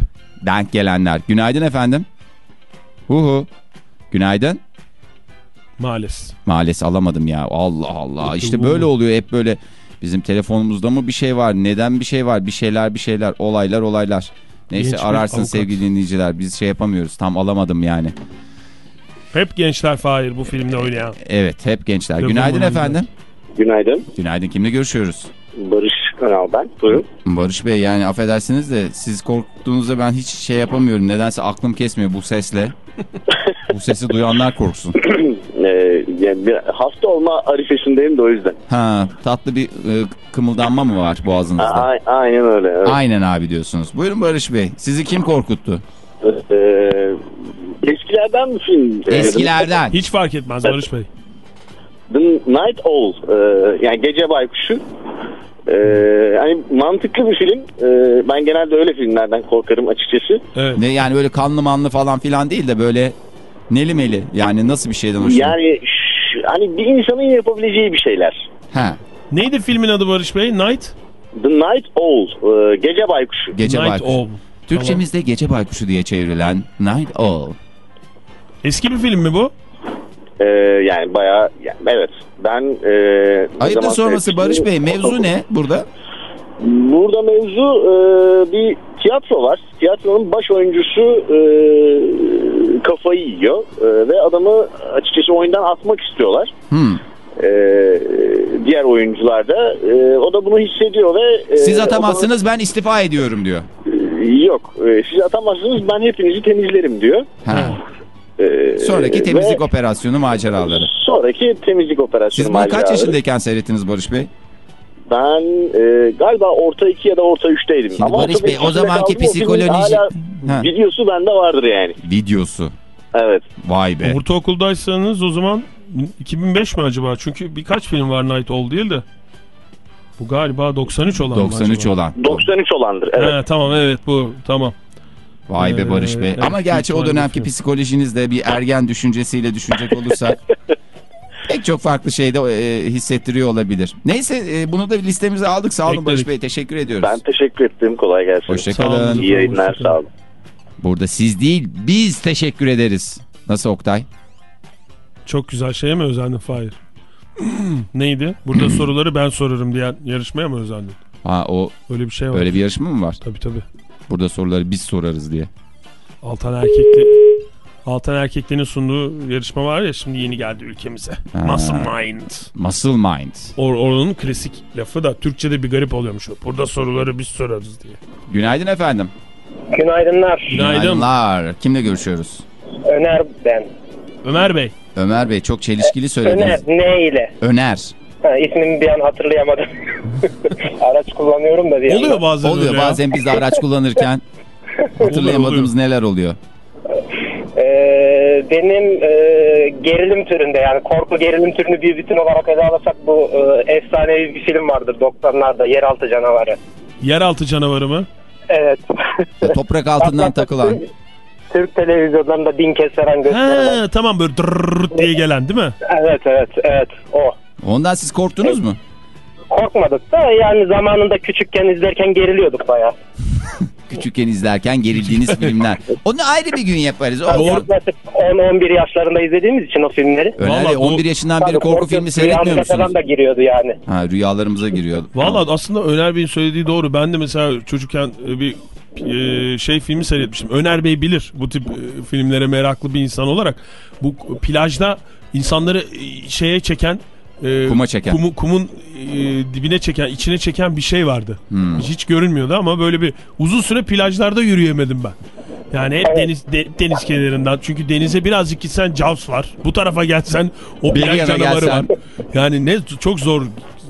Denk gelenler. Günaydın efendim. Hu hu. Günaydın. Maalesef. Maalesef alamadım ya. Allah Allah. İşte bu- böyle oluyor hep böyle. Bizim telefonumuzda mı bir şey var? Neden bir şey var? Bir şeyler bir şeyler. Olaylar olaylar. Neyse Genç ararsın sevgili dinleyiciler. Biz şey yapamıyoruz. Tam alamadım yani. Hep gençler Fahir bu filmde oynayan. Evet hep gençler. Ve Günaydın efendim. Günaydın. Günaydın. Kimle görüşüyoruz? Barış Kanal ben. Buyurun. Barış Bey yani affedersiniz de siz korktuğunuzda ben hiç şey yapamıyorum. Nedense aklım kesmiyor bu sesle. bu sesi duyanlar korksun. Ee, yani bir hasta olma arifesindeyim de o yüzden. Ha tatlı bir e, kımıldanma mı var boğazınızda? A- aynen öyle. Evet. Aynen abi diyorsunuz. Buyurun Barış Bey. Sizi kim korkuttu? Ee, eskilerden bir film. Eskilerden. Hiç fark etmez Barış Bey. The Night Owl. Ee, yani Gece Baykuşu. Ee, hani mantıklı bir film. Ee, ben genelde öyle filmlerden korkarım açıkçası. Evet. Ne yani böyle kanlı manlı falan filan değil de böyle neli meli. Yani nasıl bir şeyden hoşlanıyor? Yani hani bir insanın yapabileceği bir şeyler. Ha, Neydi filmin adı Barış Bey? Night? The Night Owl. Ee, Gece Baykuşu. gece Night baykuşu. Owl. Türkçemizde gece baykuşu diye çevrilen Night Owl. Eski bir film mi bu? Ee, yani bayağı yani evet ben e, Ayıptır seyrettim? Barış Bey mevzu ne burada? Burada mevzu e, bir tiyatro var. Tiyatronun baş oyuncusu e, kafayı yiyor E, ve adamı açıkçası oyundan atmak istiyorlar. Hmm. E, diğer oyuncular da E, o da bunu hissediyor ve e, Siz atamazsınız ben istifa ediyorum diyor. yok e, siz atamazsınız ben hepinizi temizlerim diyor. Ha. E, Sonraki temizlik ve operasyonu maceraları. sonraki temizlik operasyonu Siz bunu kaç maceraları. yaşındayken seyrettiniz Barış Bey? Ben e, galiba orta 2 ya da orta 3'teydim. Şimdi Barış orta Bey, o zamanki psikoloji- Hala Ha. videosu bende vardır yani. Videosu. Evet. Vay be. Ortaokuldaysanız o zaman 2005 mi acaba? Çünkü birkaç film var Night Owl değil de. Bu galiba 93 olan mı 93 acaba? olan. 93 olandır. Evet. He, tamam evet bu tamam. Vay be Barış Bey. Ee, Ama gerçi o dönemki psikolojinizde bir ergen düşüncesiyle düşünecek olursak pek çok farklı şeyde e, hissettiriyor olabilir. Neyse e, bunu da listemize aldık. Sağ olun. Barış Bey. Teşekkür ediyoruz. Ben teşekkür ettim. Kolay gelsin. Hoşçakalın. İyi yayınlar. Hoşçakalın. Sağ olun. Burada siz değil biz teşekkür ederiz. Nasıl Oktay? Çok güzel şeye mi özendin Fahir? Neydi? Burada soruları ben sorarım diyen yarışmaya mı özendin? Ha o Öyle bir şey var. öyle bir yarışma mı var? Tabii tabii. Burada soruları biz sorarız diye. Altan Erkekli Altan Erkekli'nin sunduğu yarışma var ya şimdi yeni geldi ülkemize. Ha. Muscle Mind. Muscle Mind. Or onun klasik lafı da Türkçe'de bir garip oluyormuş. Burada soruları biz sorarız diye. Günaydın efendim. Günaydınlar. Günaydın. Günaydınlar. Kimle görüşüyoruz? Öner ben. Ömer Bey. Ömer Bey çok çelişkili Öner söylediniz. ne ile? Öner. Ha, ismini bir an hatırlayamadım. Araç kullanıyorum da bir Oluyor bazen Oluyor öyle ya. bazen biz de araç kullanırken hatırlayamadığımız neler oluyor. Ee, benim e, gerilim türünde yani korku gerilim türünü bir bütün olarak ele alırsak bu e, efsanevi bir film vardır 90'larda Yeraltı Canavarı. Yeraltı canavarı mı? Evet. Toprak altından takılan. Türk televizyonlarında bin kez falan gösterilen. He tamam böyle dırrrr diye gelen değil mi? Evet evet evet o. Ondan siz korktunuz mu? Korkmadık da yani zamanında küçükken izlerken geriliyorduk bayağı. Küçükken izlerken gerildiğiniz filmler. Onu ayrı bir gün yaparız. O, Yaklaşık 10-11 yaşlarında izlediğimiz için o filmleri. Öner Bey Vallahi bu- 11 yaşından beri korku korku filmi seyretmiyor rüyamıza musunuz? falan da giriyordu yani. Ha, rüyalarımıza giriyor. Valla aslında Öner Bey'in söylediği doğru. Ben de mesela çocukken e, bir e, şey filmi seyretmiştim. Öner Bey bilir bu tip e, filmlere meraklı bir insan olarak. Bu plajda insanları şeye çeken e, Kuma çeken. kumu- kumun e, dibine çeken, içine çeken bir şey vardı. Hmm. Hiç görünmüyordu ama böyle bir uzun süre plajlarda yürüyemedim ben. Yani hep deniz de- deniz kenarından. Çünkü denize birazcık gitsen Jaws var. Bu tarafa gelsen o Bir plaj canavarı gelsen. var. Yani ne çok zor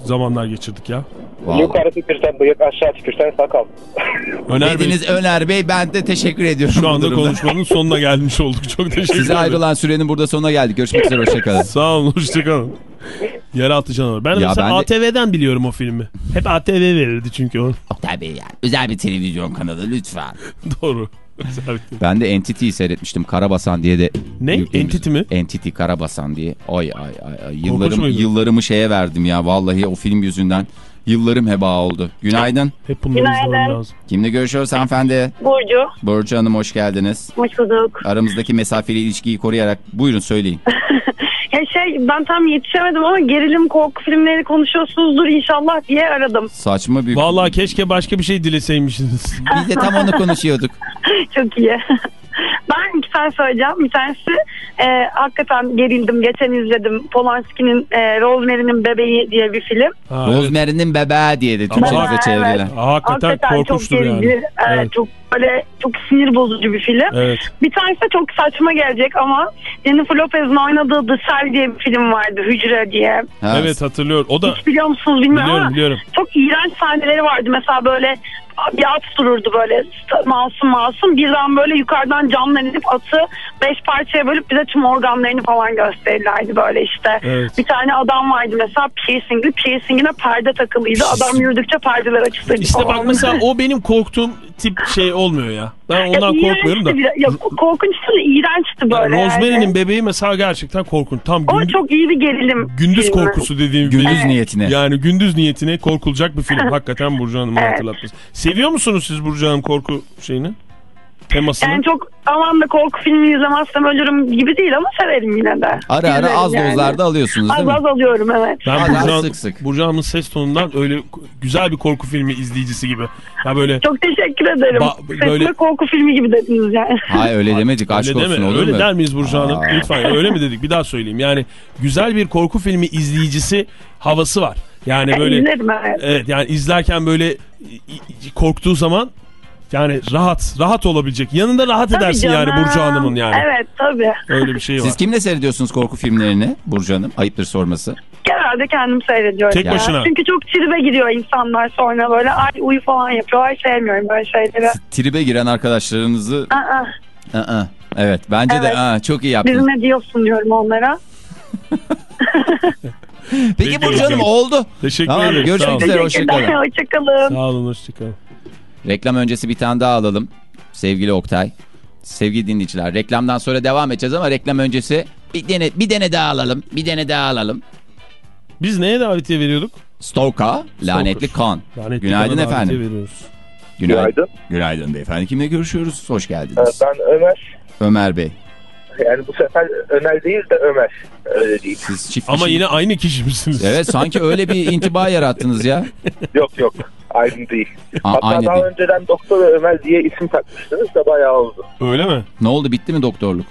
zamanlar geçirdik ya. Vallahi. Yukarı tükürsen bıyık aşağı tükürsen sakal. Öner Bey, Dediniz Öner Bey ben de teşekkür ediyorum. şu anda konuşmanın sonuna gelmiş olduk. Çok teşekkür Size ederim. ayrılan sürenin burada sonuna geldik. Görüşmek üzere hoşçakalın. Sağ olun hoşçakalın. Yeraltı canavar. Ben Ya mesela ben de- ATV'den biliyorum o filmi. Hep ATV verirdi çünkü o. Tabii yani özel bir televizyon kanalı lütfen. Doğru. Ben de Entity'yi seyretmiştim. Karabasan diye de. Ne? Entity mi? Entity Karabasan diye. Ay ay ay. Yıllarım, yıllarımı şeye verdim ya. Vallahi o film yüzünden. Yıllarım heba oldu. Günaydın. Hep bunları Günaydın. lazım. Kimle görüşüyoruz hanımefendi? Burcu. Burcu Hanım hoş geldiniz. Hoş bulduk. Aramızdaki mesafeli ilişkiyi koruyarak buyurun söyleyin. Ya şey ben tam yetişemedim ama gerilim korku filmleri konuşuyorsunuzdur inşallah diye aradım. Saçma bir... Vallahi keşke başka bir şey dileseymişsiniz. Biz de tam onu konuşuyorduk. Çok iyi. Ben iki tane söyleyeceğim. Bir tanesi e, hakikaten gerildim. Geçen izledim. Polanski'nin e, Rosemary'nin Bebeği diye bir film. Ha, evet. Rozmary'nin bebeği diye de Türkçe'de Evet. çevrilen. Aa, hakikaten, çok korkunçtur gerici. yani. Evet, Evet. Çok böyle çok sinir bozucu bir film. Evet. Bir tanesi de çok saçma gelecek ama Jennifer Lopez'in oynadığı The Cell diye bir film vardı. Hücre diye. Ha, Evet hatırlıyorum. O da Hiç biliyor musunuz bilmiyorum biliyorum ama biliyorum. çok iğrenç sahneleri vardı. Mesela böyle bir at dururdu böyle masum masum. Birden böyle yukarıdan camdan inip atı beş parçaya bölüp bize tüm organlarını falan gösterirlerdi böyle işte. Evet. Bir tane adam vardı mesela piercingli. Piercingine perde takılıydı. Adam yürüdükçe perdeler açılırdı İşte bak falan. mesela o benim korktuğum tip şey olmuyor ya. Ben Ya ondan korkmuyorum da. iğrençti bir- Ya, korkunç değil, iğrençti böyle. Rosemary'nin yani. bebeği mesela gerçekten korkunç. Tam O gündüz, çok iyi bir gerilim. gündüz filmi. korkusu dediğim Gündüz niyetine. Yani gündüz niyetine korkulacak bir film. Hakikaten Burcu Hanım'ın Evet. hatırlatması. Seviyor musunuz siz Burcu Hanım korku şeyini? Temasını? Yani çok aman da korku filmi izlemezsem ölürüm gibi değil ama severim yine de. Ara ara İzlerim az yani. dozlarda alıyorsunuz değil Az mi? az alıyorum evet. Ben Hala Burcu, sık sık. Burcu Hanım'ın ses tonundan öyle güzel bir korku filmi izleyicisi gibi. Ya böyle Çok teşekkür ederim. Ba- Sesime böyle- korku filmi gibi dediniz yani. Hayır öyle demedik aşk öyle olsun deme. olur öyle mu? der miyiz Burcu Hanım? Aa. Lütfen öyle mi dedik? Bir daha söyleyeyim. Yani güzel bir korku filmi izleyicisi havası var. Yani böyle evet. Evet yani izlerken böyle korktuğu zaman yani rahat rahat olabilecek. Yanında rahat Tabii edersin yani canım. Burcu Hanım'ın yani. Evet tabii. Öyle bir şey var. Siz kimle seyrediyorsunuz korku filmlerini Burcu Hanım? Ayıptır sorması. Genelde kendim seyrediyorum. Tek ya. başına. Çünkü çok tribe giriyor insanlar sonra böyle ay uyu falan yapıyorlar. Sevmiyorum böyle şeyleri. Tribe giren arkadaşlarınızı... Aa, Aa, evet bence de Evet. aa, çok iyi yaptınız. biz ne diyorsun diyorum onlara. Peki Peki, Burcu Hanım oldu. Teşekkür Tamam, ederim. Görüşmek üzere. Hoşçakalın. Hoşçakalın. Sağ olun hoşçakalın. Reklam öncesi bir tane daha alalım. Sevgili Oktay. Sevgili dinleyiciler reklamdan sonra devam edeceğiz ama reklam öncesi bir dene, bir dene daha alalım. Bir dene daha alalım. Biz neye davetiye veriyorduk? Stoka, lanetli kan. Lanetli Günaydın efendim. veriyoruz. Günaydın. Günaydın beyefendi. Kimle görüşüyoruz? Hoş geldiniz. Ben Ömer. Ömer Bey. Yani bu sefer Ömer değil de Ömer. Öyle değil. Siz çift Ama kişi- yine aynı kişi misiniz? Evet sanki öyle bir intiba yarattınız ya. Yok yok. Aynı değil. A- Hatta aynı daha değil. önceden Doktor Ömer diye isim takmıştınız da bayağı oldu. Öyle mi? Ne oldu bitti mi doktorluk?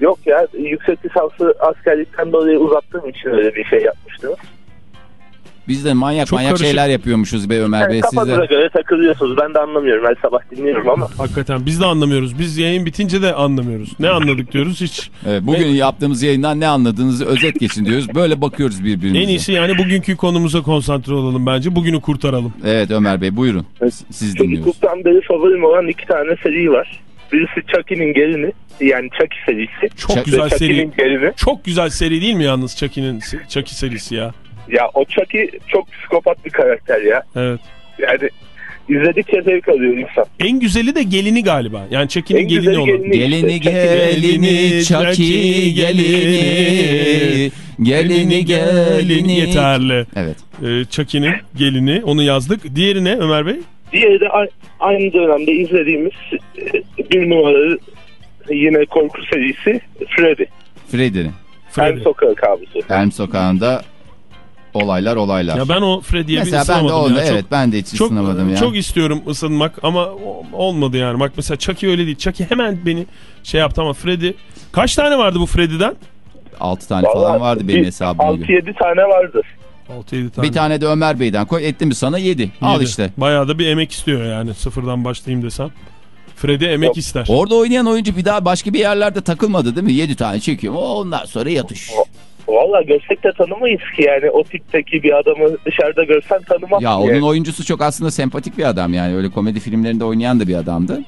Yok ya yüksek lisansı askerlikten dolayı uzattığım için öyle bir şey yapmıştınız. Biz de manyak Çok manyak karışık. şeyler yapıyormuşuz be Ömer Yani Bey. Siz kafanıza de... göre takılıyorsunuz. Ben de anlamıyorum. Her sabah dinliyorum ama. Hakikaten biz de anlamıyoruz. Biz yayın bitince de anlamıyoruz. Ne anladık diyoruz hiç. Evet, bugün yaptığımız yayından ne anladığınızı özet geçin diyoruz. Böyle bakıyoruz birbirimize. En iyisi yani bugünkü konumuza konsantre olalım bence. Bugünü kurtaralım. Evet Ömer Bey buyurun. Siz dinliyoruz. Çocukluktan beri favorim olan iki tane seri var. Birisi Chucky'nin gelini. Yani Chucky serisi. Çok Çok- güzel seri. Gelini. Çok güzel seri değil mi yalnız Chucky'nin Chucky serisi ya? Ya o Chucky çok psikopat bir karakter ya. Evet. Yani izledikçe zevk alıyor insan. En güzeli de gelini galiba. Yani Chucky'nin gelini olan. gelini. Gelini Gelini, gelini çaki gelini gelini gelini yeterli. Evet. Ee, Chucky'nin gelini onu yazdık. Diğeri ne Ömer Bey? Diğeri de aynı dönemde izlediğimiz e, bir numaralı yine korku serisi Freddy. Freddy'nin. Elm Freddy. Sokağı kabusu. Elm sokağında olaylar olaylar. Ya ben o Freddy'ye bir Mesela ben de ısınamadım oldu. ya. Çok- Evet ben de hiç Çok, ısınamadım ya. çok istiyorum ısınmak ama olmadı yani. Bak mesela Chucky öyle değil. Chucky hemen beni şey yaptı ama Freddy... Kaç tane vardı bu Freddy'den? 6 tane falan vardı benim hesabıma. göre. 6-7 tane vardır. 6-7 tane. Bir tane de Ömer Bey'den koy. Etti mi sana 7. Al işte. Bayağı da bir emek istiyor yani sıfırdan başlayayım desem. Freddy emek ister. Orada oynayan oyuncu bir daha başka bir yerlerde takılmadı değil mi? 7 tane çekiyor. Ondan sonra yatış. Valla görsek de tanımayız ki yani o tipteki bir adamı dışarıda görsen tanımam Ya ki. onun oyuncusu çok aslında sempatik bir adam yani. Öyle komedi filmlerinde oynayan da bir adamdı.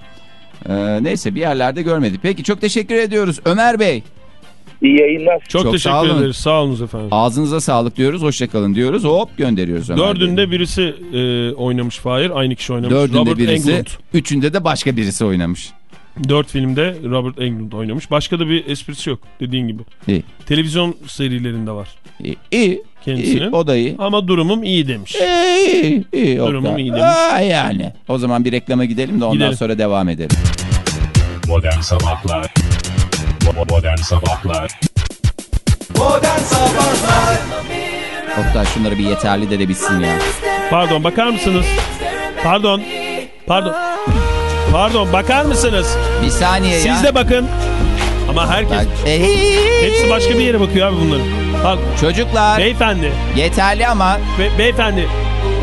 Ee, neyse bir yerlerde görmedi. Peki çok teşekkür ediyoruz. Ömer Bey İyi yayınlar. Çok, Çok sağ teşekkür olun. ederiz. Sağ olunuz efendim. ağzınıza sağlık diyoruz. Hoşçakalın diyoruz. Hop gönderiyoruz Ömer. Dördünde birisi e, oynamış Fahir. Aynı kişi oynamış. Dördünde Robert birisi, Englund. üçünde de başka birisi oynamış. Dört filmde Robert Englund oynamış. Başka da bir esprisi yok dediğin gibi. İyi. Televizyon serilerinde var İyi, iyi, kendisinin. iyi, o da iyi. Ama durumum iyi demiş. İyi, iyi, iyi. Durumum Oktay. iyi demiş. Aa, yani. O zaman bir reklama gidelim de ondan Gidelim. sonra devam edelim. Modern Sabahlar Modern Sabahlar Modern Sabahlar Oktay şunları bir yeterli de de bitsin ya. Pardon bakar mısınız? Pardon. Pardon. Pardon bakar mısınız? Bir saniye ya. Siz de bakın. Ama herkes Bak, ee, hepsi başka bir yere bakıyor abi bunların. Bak Çocuklar beyefendi. yeterli ama. Be- beyefendi.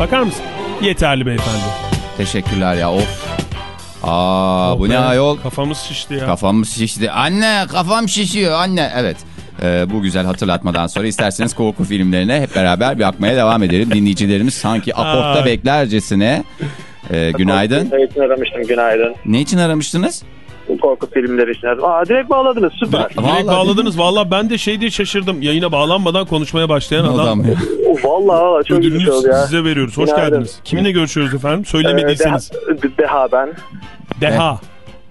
Bakar mısın? Yeterli beyefendi. Teşekkürler ya of. Aa bu Oh ne be, ayol? Kafamız şişti ya. Kafam şişti. Anne kafam şişiyor anne. Evet. Ee, bu güzel hatırlatmadan sonra isterseniz korku filmlerine hep beraber bir bakmaya devam edelim. Dinleyicilerimiz sanki aportta beklercesine. Ee, günaydın. Ne için aramıştım günaydın. Ne için aramıştınız? Korku filmleri için aradım. Aa direkt bağladınız süper. Direkt Vallahi bağladınız. Valla ben de şey diye şaşırdım. Yayına bağlanmadan konuşmaya başlayan adam. Adam ya. Vallahi valla çok Ödülünü güzel oldu ya. size veriyoruz. Hoş Günaydın. geldiniz. Kiminle görüşüyoruz efendim? Ee, Söylemediyseniz. Deha, Deha ben. Deha.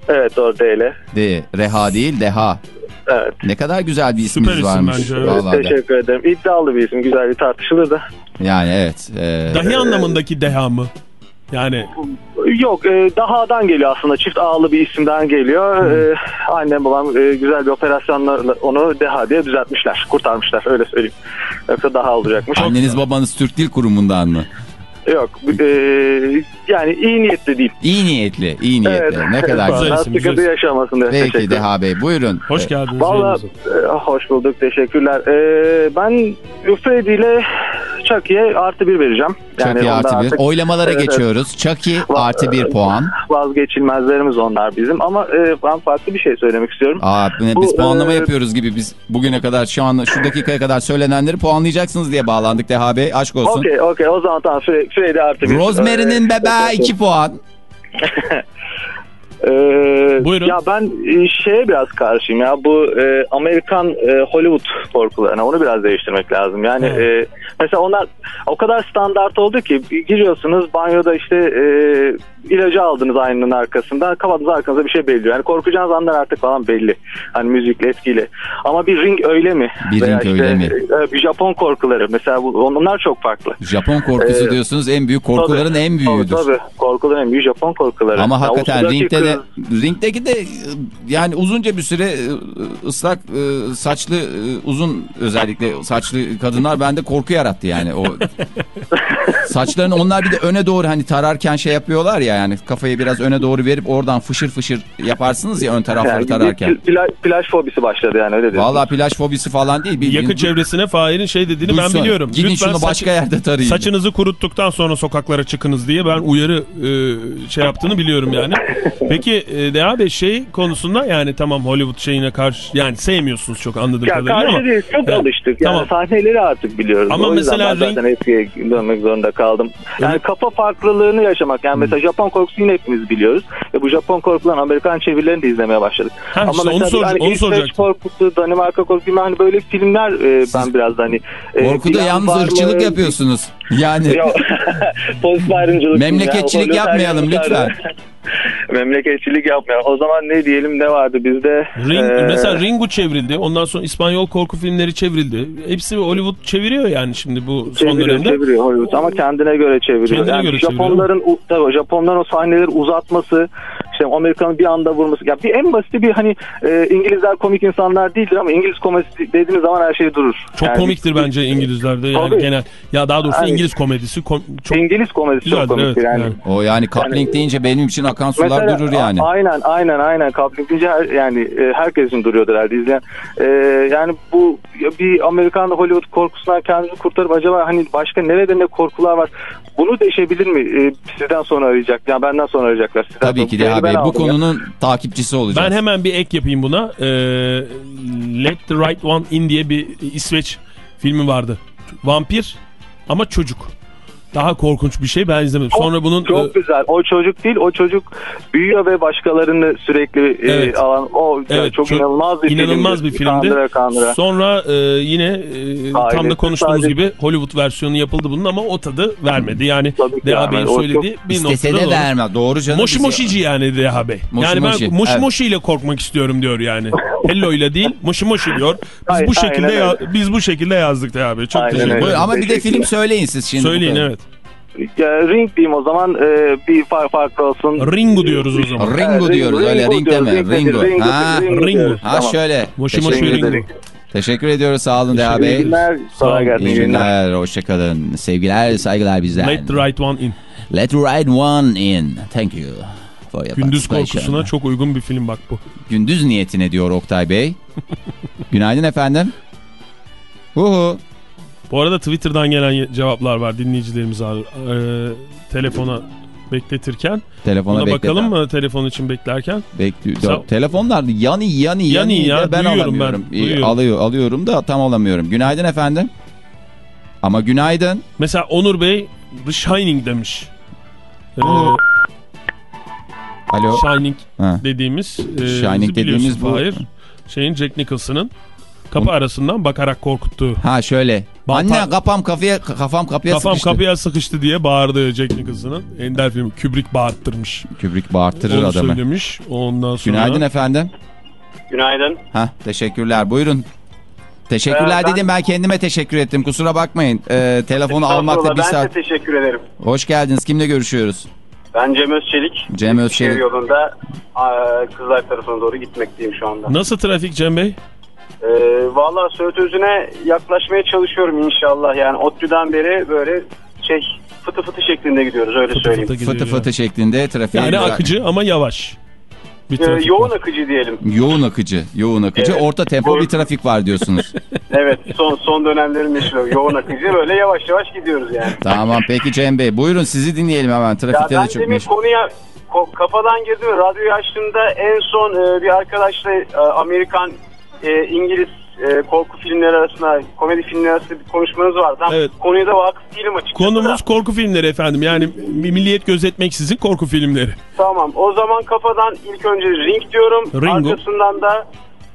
Evet doğru değil. De, Reha değil Deha. Evet. Ne kadar güzel bir isminiz Süper isim varmış. bence, evet. Vallahi de. Teşekkür ederim. İddialı bir isim. Güzel bir tartışılır da. Yani evet. e, Dahi anlamındaki deha mı? Yani Yok e, Daha'dan geliyor aslında. Çift ağlı bir isimden geliyor. E, annem babam e, güzel bir operasyonla onu Deha diye düzeltmişler. Kurtarmışlar öyle söyleyeyim. Yoksa Daha olacakmış. anneniz babanız Türk Dil Kurumu'ndan mı? Yok. e, yani iyi niyetli değil. İyi niyetli, iyi niyetli. Evet. Ne kadar Güzel güzel. isim, Sıkıntı güzel yaşamasın diye. Peki. Deha Bey buyurun. hoş geldiniz. Valla e, hoş bulduk teşekkürler. E, ben Freddy ile Chucky'ye artı bir vereceğim. İyi onda artı bir. artık Oylamalara Evet, geçiyoruz. Chucky Va- artı bir puan. Vazgeçilmezlerimiz onlar bizim. Ama e, ben farklı bir şey söylemek istiyorum. Aa, bu- biz puanlama e, yapıyoruz gibi. Biz bugüne kadar şu an şu dakikaya kadar söylenenleri puanlayacaksınız diye bağlandık Deha Bey. Aşk olsun. Okey okey o zaman tamam Freddy artı bir. Rosemary'nin Ee, bebeği 2 puan. Ee, Buyurun. Ya ben e, şeye biraz karşıyım ya bu e, Amerikan e, Hollywood korkularına onu biraz değiştirmek lazım. Yani e, mesela onlar o kadar standart oldu ki giriyorsunuz banyoda işte e, ilacı aldınız aynanın arkasından kafanız arkanıza bir şey belliyor. Yani korkacağınız anlar artık falan belli. Hani müzikle etkiyle. Ama bir ring öyle mi? Bir Veya ring öyle mi? e, bir Japon korkuları mesela bu, onlar çok farklı. Japon korkusu Ee, diyorsunuz en büyük korkuların en büyüğüdür. Tabii, tabii. Korkuların en büyüğü Japon korkuları. Ama Ya hakikaten ringde de kız- ringdeki de e, yani uzunca bir süre e, ıslak e, saçlı e, uzun özellikle saçlı kadınlar bende korku yarattı yani o saçlarını onlar bir de öne doğru hani tararken şey yapıyorlar ya yani kafayı biraz öne doğru verip oradan fışır fışır yaparsınız ya ön tarafları Yani tararken. bir pla- plaj fobisi başladı yani öyle diyorsun. Vallahi plaj fobisi falan değil. Bir, Yakın çevresine Fahir'in şey dediğini ben Duysana. biliyorum. Gidin Lütfen şunu başka yerde tarayın. Saçınızı kuruttuktan sonra sokaklara çıkınız diye ben uyarı e, şey yaptığını biliyorum yani. Peki e, Deha Bey şey konusunda yani tamam Hollywood şeyine karşı yani sevmiyorsunuz çok anladığım Ya kadarıyla karşı ama. değil çok Ya, alıştık. Yani tamam. sahneleri artık biliyoruz. Ama o yüzden mesela ben renk- zaten eskiye dönmek zorunda kaldım. Yani kafa farklılığını yaşamak. Yani mesela Japon korkusunu yine hepimiz biliyoruz. Ve bu Japon korkuların Amerikan çevirilerini de izlemeye başladık. Ha, işte onu mesela sor- hani onu İsveç soracaktım. korkusu, Danimarka korkusu hani böyle filmler e, ben biraz da hani e, Korkuda yalnız ırkçılık yapıyorsunuz. Yani. Pozitif ayrımcılık. Memleketçilik Yani, yapmayalım lütfen. Memleketçilik yapmayalım. O zaman ne diyelim ne vardı bizde? Ring, Ee, mesela Ringu çevrildi. Ondan sonra İspanyol korku filmleri çevrildi. Hepsi Hollywood çeviriyor yani şimdi bu son çeviriyor, dönemde. çeviriyor Hollywood ama kendine göre çeviriyor. Kendine yani göre Japonların u- tabii, Japonların o sahneleri uzatması, işte Amerika'nın bir anda vurması. Ya bir en basiti bir hani e, İngilizler komik insanlar değildir ama İngiliz komedisi dediğiniz zaman her şey durur. Çok Yani komiktir bence İngilizlerde yani Tabii. genel. Ya daha doğrusu Yani- İngiliz komedisi kom- çok İngiliz komedisi güzeldir çok komiktir evet. yani. yani. O yani coupling deyince benim için akan sular Mesela, durur yani. Aynen aynen aynen coupling deyince her, yani e, herkesin duruyordur herhalde izleyen. E, yani bu bir Amerikan Hollywood korkusundan kendimizi kurtarıp acaba hani başka nerede ne korkular var? Bunu deşebilir mi? E, sizden sonra arayacak. Yani benden sonra arayacaklar. Sizden Tabii sonra. ki de abi ben bu aldım ya. konunun takipçisi olacağız. Ben hemen bir ek yapayım buna. Ee, Let the Right One In diye bir İsveç filmi vardı. Vampir ama çocuk. Daha korkunç bir şey ben izlemedim. Sonra bunun Çok e, güzel. O çocuk değil, o çocuk büyüyor ve başkalarını sürekli e, Evet. alan. O Evet, çok, çok inanılmaz bir inanılmaz filmdi. bir filmdi. Kandıra kandıra. Sonra e, yine e, tam da konuştuğumuz sadece- gibi Hollywood versiyonu yapıldı bunun ama o tadı vermedi. Yani Deha Bey'in söylediği bir İstese noktada de doğru. vermez. Doğru canım. Moşi bizi- moşici yani Deha Bey. Moşi yani moşi, ben moşi evet. moşi ile korkmak istiyorum diyor yani. Hello ile değil moşi moşi diyor. Biz Aynen, bu şekilde ya- biz bu şekilde yazdık Deha Bey. Çok Aynen teşekkür ederim. Ama bir de film söyleyin siz şimdi. Söyleyin evet. Ya, ring diyeyim o zaman e, bir far, farklı olsun. Ringo diyoruz o zaman. Ringo diyoruz öyle ring deme. ring Ringo. nedir? Ha, Ringo, Ringo. ha Tamam. şöyle. Moşi ederim. Ringo. Teşekkür ediyoruz sağ olun Deha İyi Bey. günler. İyi günler. Hoşçakalın. Sevgiler saygılar bizden. Let the right one in. Let the right one in. Thank you. for your Gündüz korkusuna çok uygun bir film bak bu. Gündüz niyetine diyor Oktay Bey. Günaydın efendim. Huhu. Bu arada Twitter'dan gelen cevaplar var dinleyicilerimiz var. Ee, telefona bekletirken. Telefona Ona bekleten. bakalım mı telefon için beklerken? Bekliyor. Telefonlar yani yani yani, ya, ben alamıyorum. ben, duyuyorum. alıyor, alıyorum da tam alamıyorum. Günaydın efendim. Ama günaydın. Mesela Onur Bey The Shining demiş. Ee, Alo. Shining Ha. dediğimiz e, Shining dediğimiz bu- Fahir. Şeyin Jack Nicholson'ın kapı arasından bakarak korkuttuğu. Ha şöyle. Balta- Anne kafam kafaya kafam kapıya Kafam sıkıştı. kapıya sıkıştı diye bağırdı Jack Nicholson'ın. Ender filmi. Kubrick bağırttırmış. Kubrick bağırtırır Onu adamı. söylemiş. Ondan sonra... Günaydın efendim. Günaydın. Ha teşekkürler. Buyurun. Teşekkürler Ee, ben- dedim ben kendime teşekkür ettim. Kusura bakmayın. Ee, telefonu almakta bir ben saat. de teşekkür ederim. Hoş geldiniz. Kimle görüşüyoruz? Ben Cem Özçelik. Cem Özçelik. Şehir yolunda aa, Kızlar tarafına doğru gitmekteyim şu anda. Nasıl trafik Cem Bey? Ee, Valla Söğüt Özü'ne yaklaşmaya çalışıyorum inşallah. Yani ODTÜ'den beri böyle şey fıtı fıtı şeklinde gidiyoruz öyle Fıtı söyleyeyim. fıtı Fıtı fıtı şeklinde trafiğe. Yani akıcı ama yavaş. Bir Ee, yoğun var. akıcı diyelim. Yoğun akıcı. Yoğun akıcı. Evet. Orta tempo Doğru. bir trafik var diyorsunuz. Evet son son dönemlerin meşhur yoğun akıcı böyle yavaş yavaş gidiyoruz yani. tamam peki Cem Bey. Buyurun sizi dinleyelim hemen. Trafikte de çok meşgul. konuya ko- kafadan girdim radyoyu açtığımda en son e, bir arkadaşla e, Amerikan e, İngiliz e, korku filmleri arasında komedi filmleri arasında bir konuşmanız vardı. Evet. Konuya da vakıf değilim açıkçası. Konumuz korku filmleri efendim. Yani bir milliyet gözetmeksizin korku filmleri. Tamam o zaman kafadan ilk önce Ring diyorum. Ringo. Arkasından da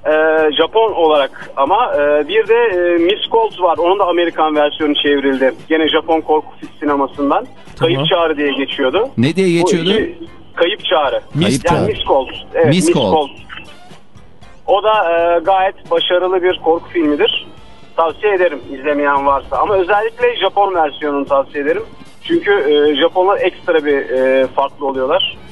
e, Japon olarak ama e, bir de e, Miss Colt var. Onun da Amerikan versiyonu çevrildi. Gene Japon korku sinemasından. Tamam. Kayıp Çağrı diye geçiyordu. Ne diye Bu geçiyordu? iki- Kayıp Çağrı. Miss yani Çağrı. Miss Colt. Evet, Miss Miss, Colt. Colt. O da e, gayet başarılı bir korku filmidir. Tavsiye ederim izlemeyen varsa. Ama özellikle Japon versiyonunu tavsiye ederim. Çünkü e, Japonlar ekstra bir e, farklı oluyorlar.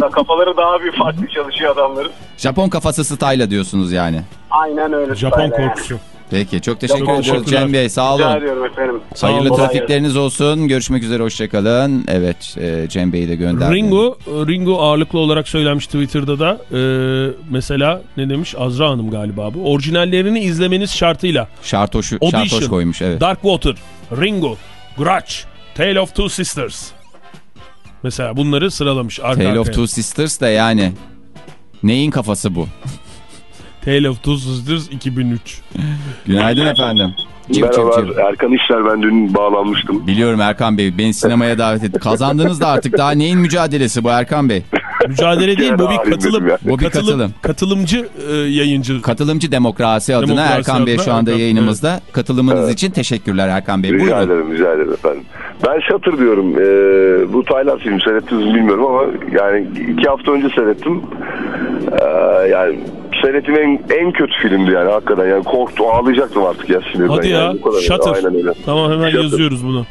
Da kafaları daha bir farklı çalışıyor adamların. Japon kafası style'a diyorsunuz yani. Aynen öyle. Japon style yani. Peki çok teşekkür ediyoruz korkular. Cem Bey. Sağ Rica olun. ediyorum efendim. Sağ olun. Hayırlı trafikleriniz olsun. Görüşmek üzere. Hoşçakalın. Evet e, Cem Bey'i de gönderdim. Ringo, Ringo ağırlıklı olarak söylenmiş Twitter'da da. Ee, mesela ne demiş? Azra Hanım galiba bu. Orijinallerini izlemeniz şartıyla. Şartoşu, Audition, şartoş koymuş evet. Dark Water, Ringo, Grudge, Tale of Two Sisters. Mesela bunları sıralamış arka Tale arkaya. of Two Sisters da yani. Neyin kafası bu? Tale of Two Sisters 2003. Günaydın efendim. Cip Merhaba cip. Erkan İşler ben dün bağlanmıştım. Biliyorum Erkan Bey. Beni sinemaya davet etti. Kazandınız da artık daha neyin mücadelesi bu Erkan Bey? Mücadele değil bu bir katılım. Bu bir katılım. Katılımcı e, yayıncı. Katılımcı demokrasi adına Demokrasi Erkan Bey adına şu anda Erkan, yayınımızda. Katılımınız için teşekkürler Erkan Bey. Rica Buyurun. ederim rica ederim efendim. Ben Shutter diyorum. Ee, bu Tayland filmi seyrettiniz mi bilmiyorum ama yani iki hafta önce seyrettim. Ee, yani seyrettiğim en, en kötü filmdi yani hakikaten. Yani korktu ağlayacaktım artık ya sinirden. Hadi ya. yani. Bu kadar. Shutter. Aynen öyle. Tamam hemen Shutter. yazıyoruz bunu.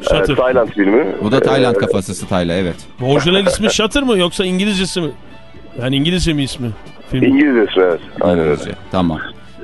Shutter. Evet, Tayland filmi. Bu da Tayland Ee, kafası Tayla evet. Orijinal ismi Shutter mı yoksa İngilizcesi mi? Yani İngilizce mi ismi? Film. İngilizcesi evet. Aynen öyle. İngilizce. Tamam.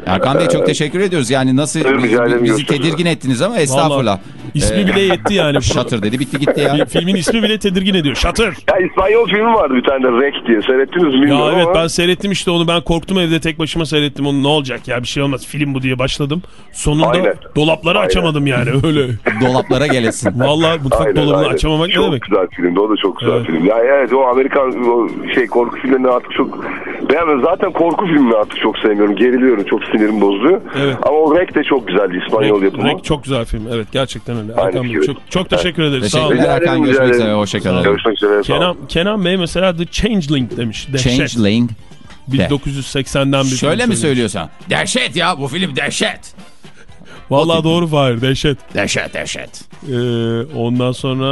Erkan Bey çok teşekkür ediyoruz. Yani nasıl bizi, bizi tedirgin ettiniz ama estağfurullah. Vallahi İsmi Ee, bile yetti yani. Shutter dedi bitti gitti ya. Filmin ismi bile tedirgin ediyor. Shutter. Ya İspanyol filmi vardı bir tane de Rek diye. Seyrettiniz mi Ya evet ama. ben seyrettim işte onu ben korktum evde tek başıma seyrettim onu ne olacak ya bir şey olmaz film bu diye başladım. Sonunda Aynen. dolapları Aynen. açamadım yani öyle. Dolaplara gelesin. Vallahi mutfak Aynen, dolabını aynen. açamamak ne çok demek? güzel filmdi. O da çok güzel Evet. film. Ya evet o Amerikan o şey korku filmlerini artık çok beğenmiyorum. Zaten korku filmini artık çok sevmiyorum. Geriliyorum. Çok sinirim bozuyor. Evet. Ama o Rek de çok güzeldi. İspanyol Renk, yapımı. renk çok güzel film evet gerçekten öyle. Aynı Erkan Bey, çok, çok teşekkür ederiz sağ olun. Erkan görüşmek ederim. üzere hoşçakalın. Görüşmek üzere. sağ olun. Kenan, Kenan Bey mesela The Changeling demiş. Dehşet. Changeling. 1980'den bir Şöyle mi söylüyorsan? Dehşet ya bu film dehşet. Vallahi doğru Fahir dehşet. Dehşet dehşet. Ee, ondan sonra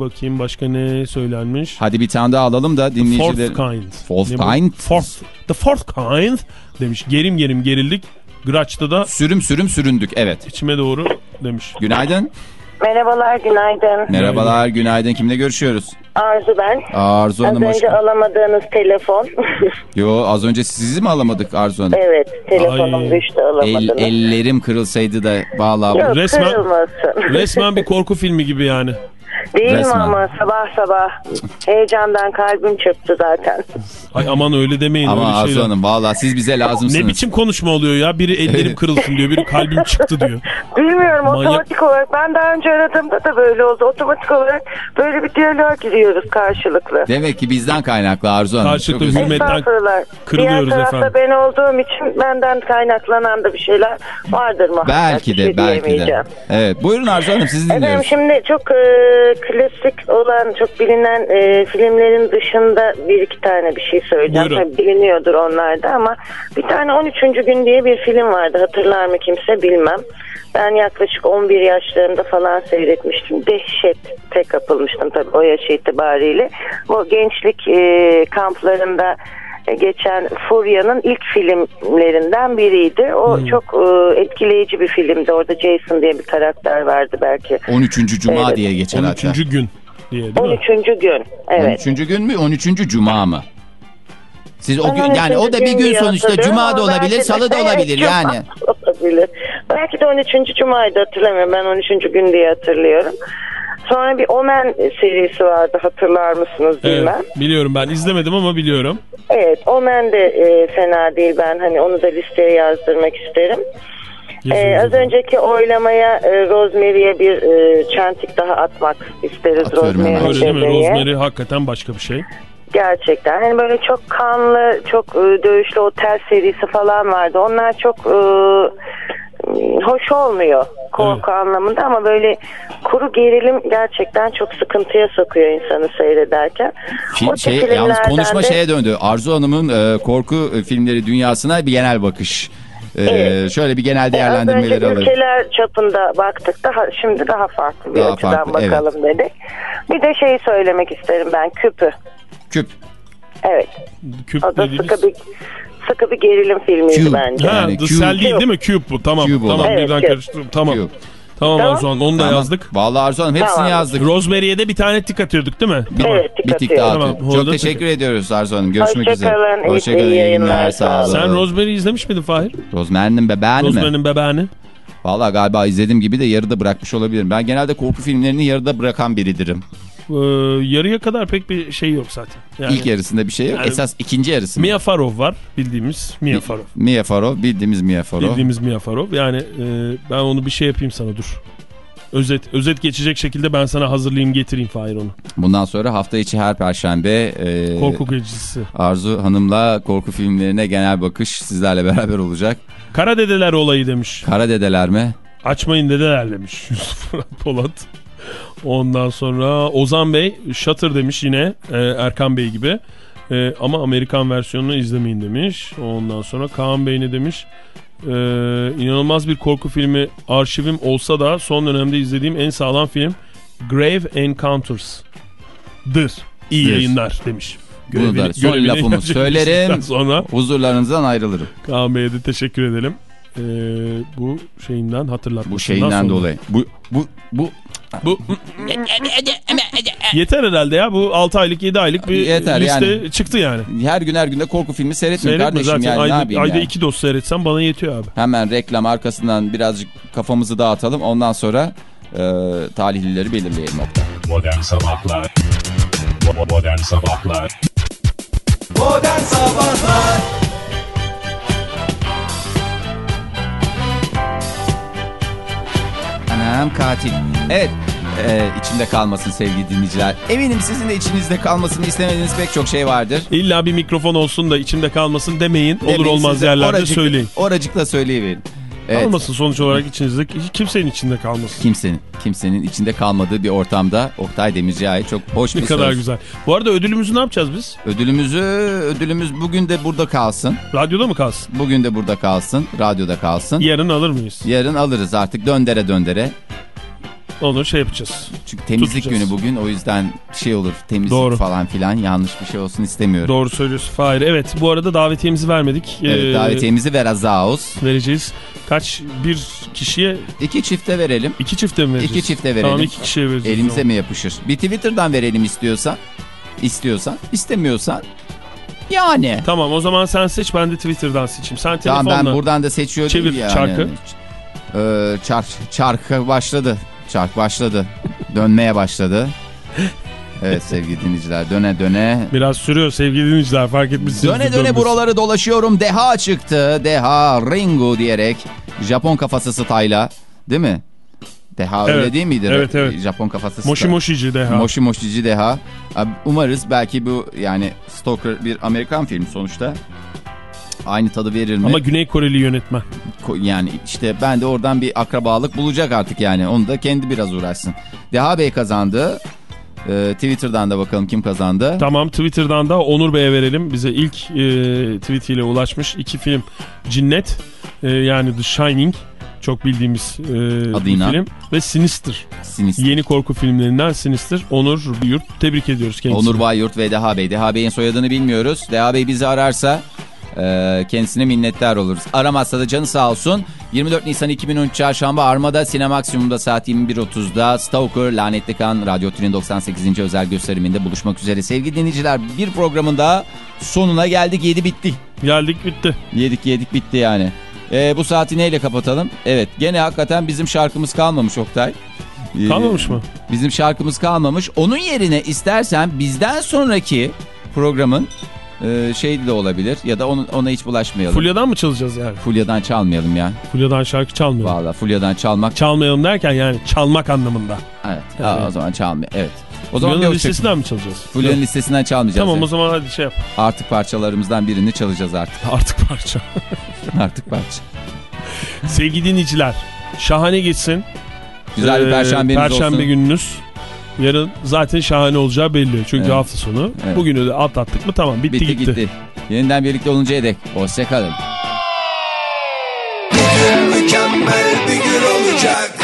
bakayım başka ne söylenmiş. Hadi bir tane daha alalım da Fourth dinleyiciler. kind. Fourth Ne bu? kind? Fourth, the fourth kind demiş. Gerim gerim gerildik. Graç'ta da Sürüm sürüm süründük evet. içime doğru demiş. Günaydın. Merhabalar, günaydın. Merhabalar günaydın. Kimle görüşüyoruz? Arzu ben. Arzu Az Hanım hoş önce alamadığınız telefon. Yo az önce sizi mi alamadık Arzu Hanım? evet, telefonum Ay. düştü El, alamadınız. ellerim kırılsaydı da vallahi Yok, Resmen- kırılmasın. Resmen bir korku filmi gibi yani. Değil mi Resmen. ama sabah sabah heyecandan kalbim çöktü zaten. Ay aman öyle demeyin ama öyle Arzu şeyler. Hanım vallahi siz bize lazımsınız. Ne biçim konuşma oluyor ya? Biri ellerim kırılsın diyor, biri kalbim çıktı diyor. Bilmiyorum Manyak. otomatik olarak ben daha önce aradığımda da böyle oldu. Otomatik olarak böyle bir diyaloğa giriyoruz karşılıklı. Demek ki bizden kaynaklı Arzu Hanım. Karşılıklı Hürmetten kırılıyoruz Diğer tarafta efendim. ben olduğum için benden kaynaklanan da bir şeyler vardır muhakkak. Belki Bir şey de belki de. Evet buyurun Arzu Hanım sizi Efendim dinliyoruz. şimdi çok e, klasik olan çok bilinen e, filmlerin dışında bir iki tane bir şey söyleyeceğim. Buyurun. Tabii biliniyordur onlar da ama bir tane 13. gün diye bir film vardı hatırlar mı kimse bilmem. Ben yaklaşık 11 yaşlarında falan seyretmiştim. Dehşete kapılmıştım tabii o yaş itibariyle. Bu gençlik e, kamplarında geçen Furya'nın ilk filmlerinden biriydi. O çok e, etkileyici bir filmdi. Orada Jason diye bir karakter vardı belki. 13. Cuma Evet. diye geçer hatta. 13. gün diye değil mi? 13. gün. Evet. 13. gün mü 13. Cuma mı? Siz o gün 13. yani o da bir gün sonuçta Cuma da olabilir, Salı da Evet, olabilir yani. olabilir. Belki de 13. Cuma'ydı hatırlamıyorum. Ben 13. gün diye hatırlıyorum. Sonra bir Omen serisi vardı hatırlar mısınız bilmem. Evet, biliyorum ben izlemedim ama biliyorum. Evet Omen de e, fena değil ben hani onu da listeye yazdırmak isterim. Ee, az o zaman. önceki oylamaya e, Rosemary'e bir e, çentik daha atmak isteriz Öyle değil mi? bebeğe. Rosemary hakikaten başka bir şey. Gerçekten. Hani böyle çok kanlı, çok e, dövüşlü otel serisi falan vardı. Onlar çok e, hoş olmuyor korku anlamında ama böyle kuru gerilim gerçekten çok sıkıntıya sokuyor insanı seyrederken. Film, O şey, yalnız konuşma de- şeye döndü. Arzu Hanım'ın e, korku e, filmleri dünyasına bir genel bakış. E, Evet. Şöyle bir genel önce değerlendirmeleri alalım. ülkeler çapında baktık daha şimdi daha farklı bir Daha açıdan farklı, evet. bakalım dedik. Bir de şeyi söylemek isterim ben küpü. Küp. Evet. Küp O da dediğiniz... sıkı bir sıkı bir gerilim filmiydi Cube. bence. Ha, Yani The Cube. Cell değil değil mi? Cube bu. Tamam. Cube tamam. Evet, birden Cube. karıştırdım. Tamam. Cube. Tamam, Tamam. Arzu Hanım, onu da Tamam. yazdık. Vallahi Arzu Hanım hepsini Tamam. yazdık. Rosemary'e de bir tane tik atıyorduk değil mi? Bir Evet, Bir tik atıyor. daha Tamam, Çok teşekkür ediyoruz Arzu Hanım. Görüşmek üzere. Hoşçakalın. iyi iyi yayınlar, günler. sağ olun. Sen Rosemary'i izlemiş miydin Fahir? Rosemary'nin bebeğini mi? Rosemary'nin bebeğini. Valla galiba izlediğim gibi de yarıda bırakmış olabilirim. Ben genelde korku filmlerini yarıda bırakan biridirim. Ee, yarıya kadar pek bir şey yok zaten. Yani İlk yarısında bir şey yok. Yani- Esas ikinci yarısı. mı? Mia Farrow var bildiğimiz Mia Farrow. Mia Farrow. Bildiğimiz Mia Farrow. Bildiğimiz Mia Farrow. Yani e, ben onu bir şey yapayım sana dur. Özet özet geçecek şekilde ben sana hazırlayayım getireyim Fahir onu. Bundan sonra hafta içi her perşembe e, Korku gecesi. Arzu Hanım'la korku filmlerine genel bakış sizlerle beraber olacak. Kara dedeler olayı demiş. Kara dedeler mi? Açmayın dedeler demiş Yusuf Polat. Ondan sonra Ozan Bey Shutter demiş yine e, Erkan Bey gibi. E, ama Amerikan versiyonunu izlemeyin demiş. Ondan sonra Kaan Bey ne demiş? E, inanılmaz bir korku filmi arşivim olsa da son dönemde izlediğim en sağlam film Grave Encounters'dır. İyi Dır. yayınlar demiş. Bunu da son görevini lafımı söylerim. Sonra Huzurlarınızdan ayrılırım. Kaan Bey'e de teşekkür edelim. E, bu şeyinden hatırlatmasından Bu şeyinden sonra. dolayı. Bu bu bu Bu yeter herhalde ya. Bu 6 aylık 7 aylık bir Yeter liste yani. çıktı yani. Her gün her günde korku filmi seyretmiyorum Seyretme kardeşim zaten yani ne ayda, yapayım ayda yani? iki dost seyretsem bana yetiyor abi. Hemen reklam arkasından birazcık kafamızı dağıtalım. Ondan sonra e, talihlileri belirleyelim. Modern Sabahlar Modern Sabahlar Modern Sabahlar Anam katil. Evet. e, içimde kalmasın sevgili dinleyiciler. Eminim sizin de içinizde kalmasını istemediğiniz pek çok şey vardır. İlla bir mikrofon olsun da içimde kalmasın demeyin. Olur Demeyin, olmaz yerlerde oracık- söyleyin. Oracıkla söyleyiverin. Evet. Kalmasın sonuç olarak içinizde. Kimsenin içinde kalmasın. Kimsenin, kimsenin içinde kalmadığı bir ortamda Oktay Demirci'ye ait çok hoş Ne bir kadar söz. güzel. Bu arada ödülümüzü ne yapacağız biz? Ödülümüzü, ödülümüz bugün de burada kalsın. Radyoda mı kalsın? Bugün de burada kalsın, radyoda kalsın. Yarın alır mıyız? Yarın alırız artık döndere döndere. Onu şey yapacağız. Çünkü temizlik Tutacağız. günü bugün o yüzden şey olur temizlik Doğru. falan filan yanlış bir şey olsun istemiyorum. Doğru söylüyorsun Fahir. Evet bu arada davetiyemizi vermedik. Evet, Ee, davetiyemizi ver Azaos. vereceğiz. Kaç? Bir kişiye İki çifte verelim. iki çifte mi vereceğiz? İki çifte verelim. Tamam iki kişiye vereceğiz. Elimize Tamam. mi yapışır? Bir Twitter'dan verelim istiyorsan. İstiyorsan. istemiyorsan. Yani. Tamam o zaman sen seç ben de Twitter'dan seçeyim. Sen Tamam telefonla. ben buradan da seçiyorum Çevir yani. çarkı. Ee, çark, çark başladı. Çark başladı. Dönmeye başladı. Evet sevgili dinleyiciler döne döne. Biraz sürüyor sevgili dinleyiciler fark etmişsiniz. Döne döne buraları dolaşıyorum. Deha çıktı. Deha Ringo diyerek. Japon kafası style'a. Değil mi? Deha öyle Evet. değil miydi? Evet, evet. Japon kafası Moşi style. moşici de ha. Moşi moşici deha. Umarız belki bu yani Stalker bir Amerikan filmi sonuçta. Aynı tadı verir mi? Ama Güney Koreli yönetmen. Yani işte ben de oradan bir akrabalık bulacak artık yani. Onu da kendi biraz uğraşsın. Deha Bey kazandı. Ee, Twitter'dan da bakalım kim kazandı. Tamam Twitter'dan da Onur Bey'e verelim. Bize ilk e, tweetiyle ulaşmış. iki film Cinnet e, yani The Shining çok bildiğimiz e, Adıyla. film ve Sinister. Sinister. Yeni korku filmlerinden Sinister. Onur Yurt tebrik ediyoruz kendisini. Onur Bayyurt ve Deha Bey. Deha Bey'in soyadını bilmiyoruz. Deha Bey bizi ararsa e, kendisine minnettar oluruz. Aramazsa da canı sağ olsun. 24 Nisan 2013 Çarşamba Armada Sinemaksimum'da saat 21.30'da Stalker Lanetli Kan Radyo Tülin 98. özel gösteriminde buluşmak üzere. Sevgili dinleyiciler bir programın daha sonuna geldik. Yedi bitti. Geldik bitti. Yedik yedik bitti yani. E, bu saati neyle kapatalım? Evet gene hakikaten bizim şarkımız kalmamış Oktay. E, Kalmamış mı? Bizim şarkımız kalmamış. Onun yerine istersen bizden sonraki programın e, şey de olabilir ya da onu, ona hiç bulaşmayalım. Fulya'dan mı çalacağız yani? Fulya'dan çalmayalım ya. Fulya'dan şarkı çalmayalım. Valla Fulya'dan çalmak. Çalmayalım derken yani çalmak anlamında. Evet. Evet. Aa, o zaman çalmıyor. Evet. O zaman Fulya'nın listesinden mi çalacağız? Fulya'nın listesinden çalmayacağız. Tamam yani. o zaman hadi şey yap. Artık parçalarımızdan birini çalacağız artık. Artık parça. Artık parça. Sevgili dinleyiciler şahane geçsin. Güzel bir Ee, perşembeniz Perşembe olsun. gününüz. Yarın zaten şahane olacağı belli. Çünkü Evet. hafta sonu. Evet. Bugünü de atlattık mı tamam bitti, Bitti gitti. gitti. Yeniden birlikte oluncaya dek. Hoşçakalın. Mükemmel bir gün olacak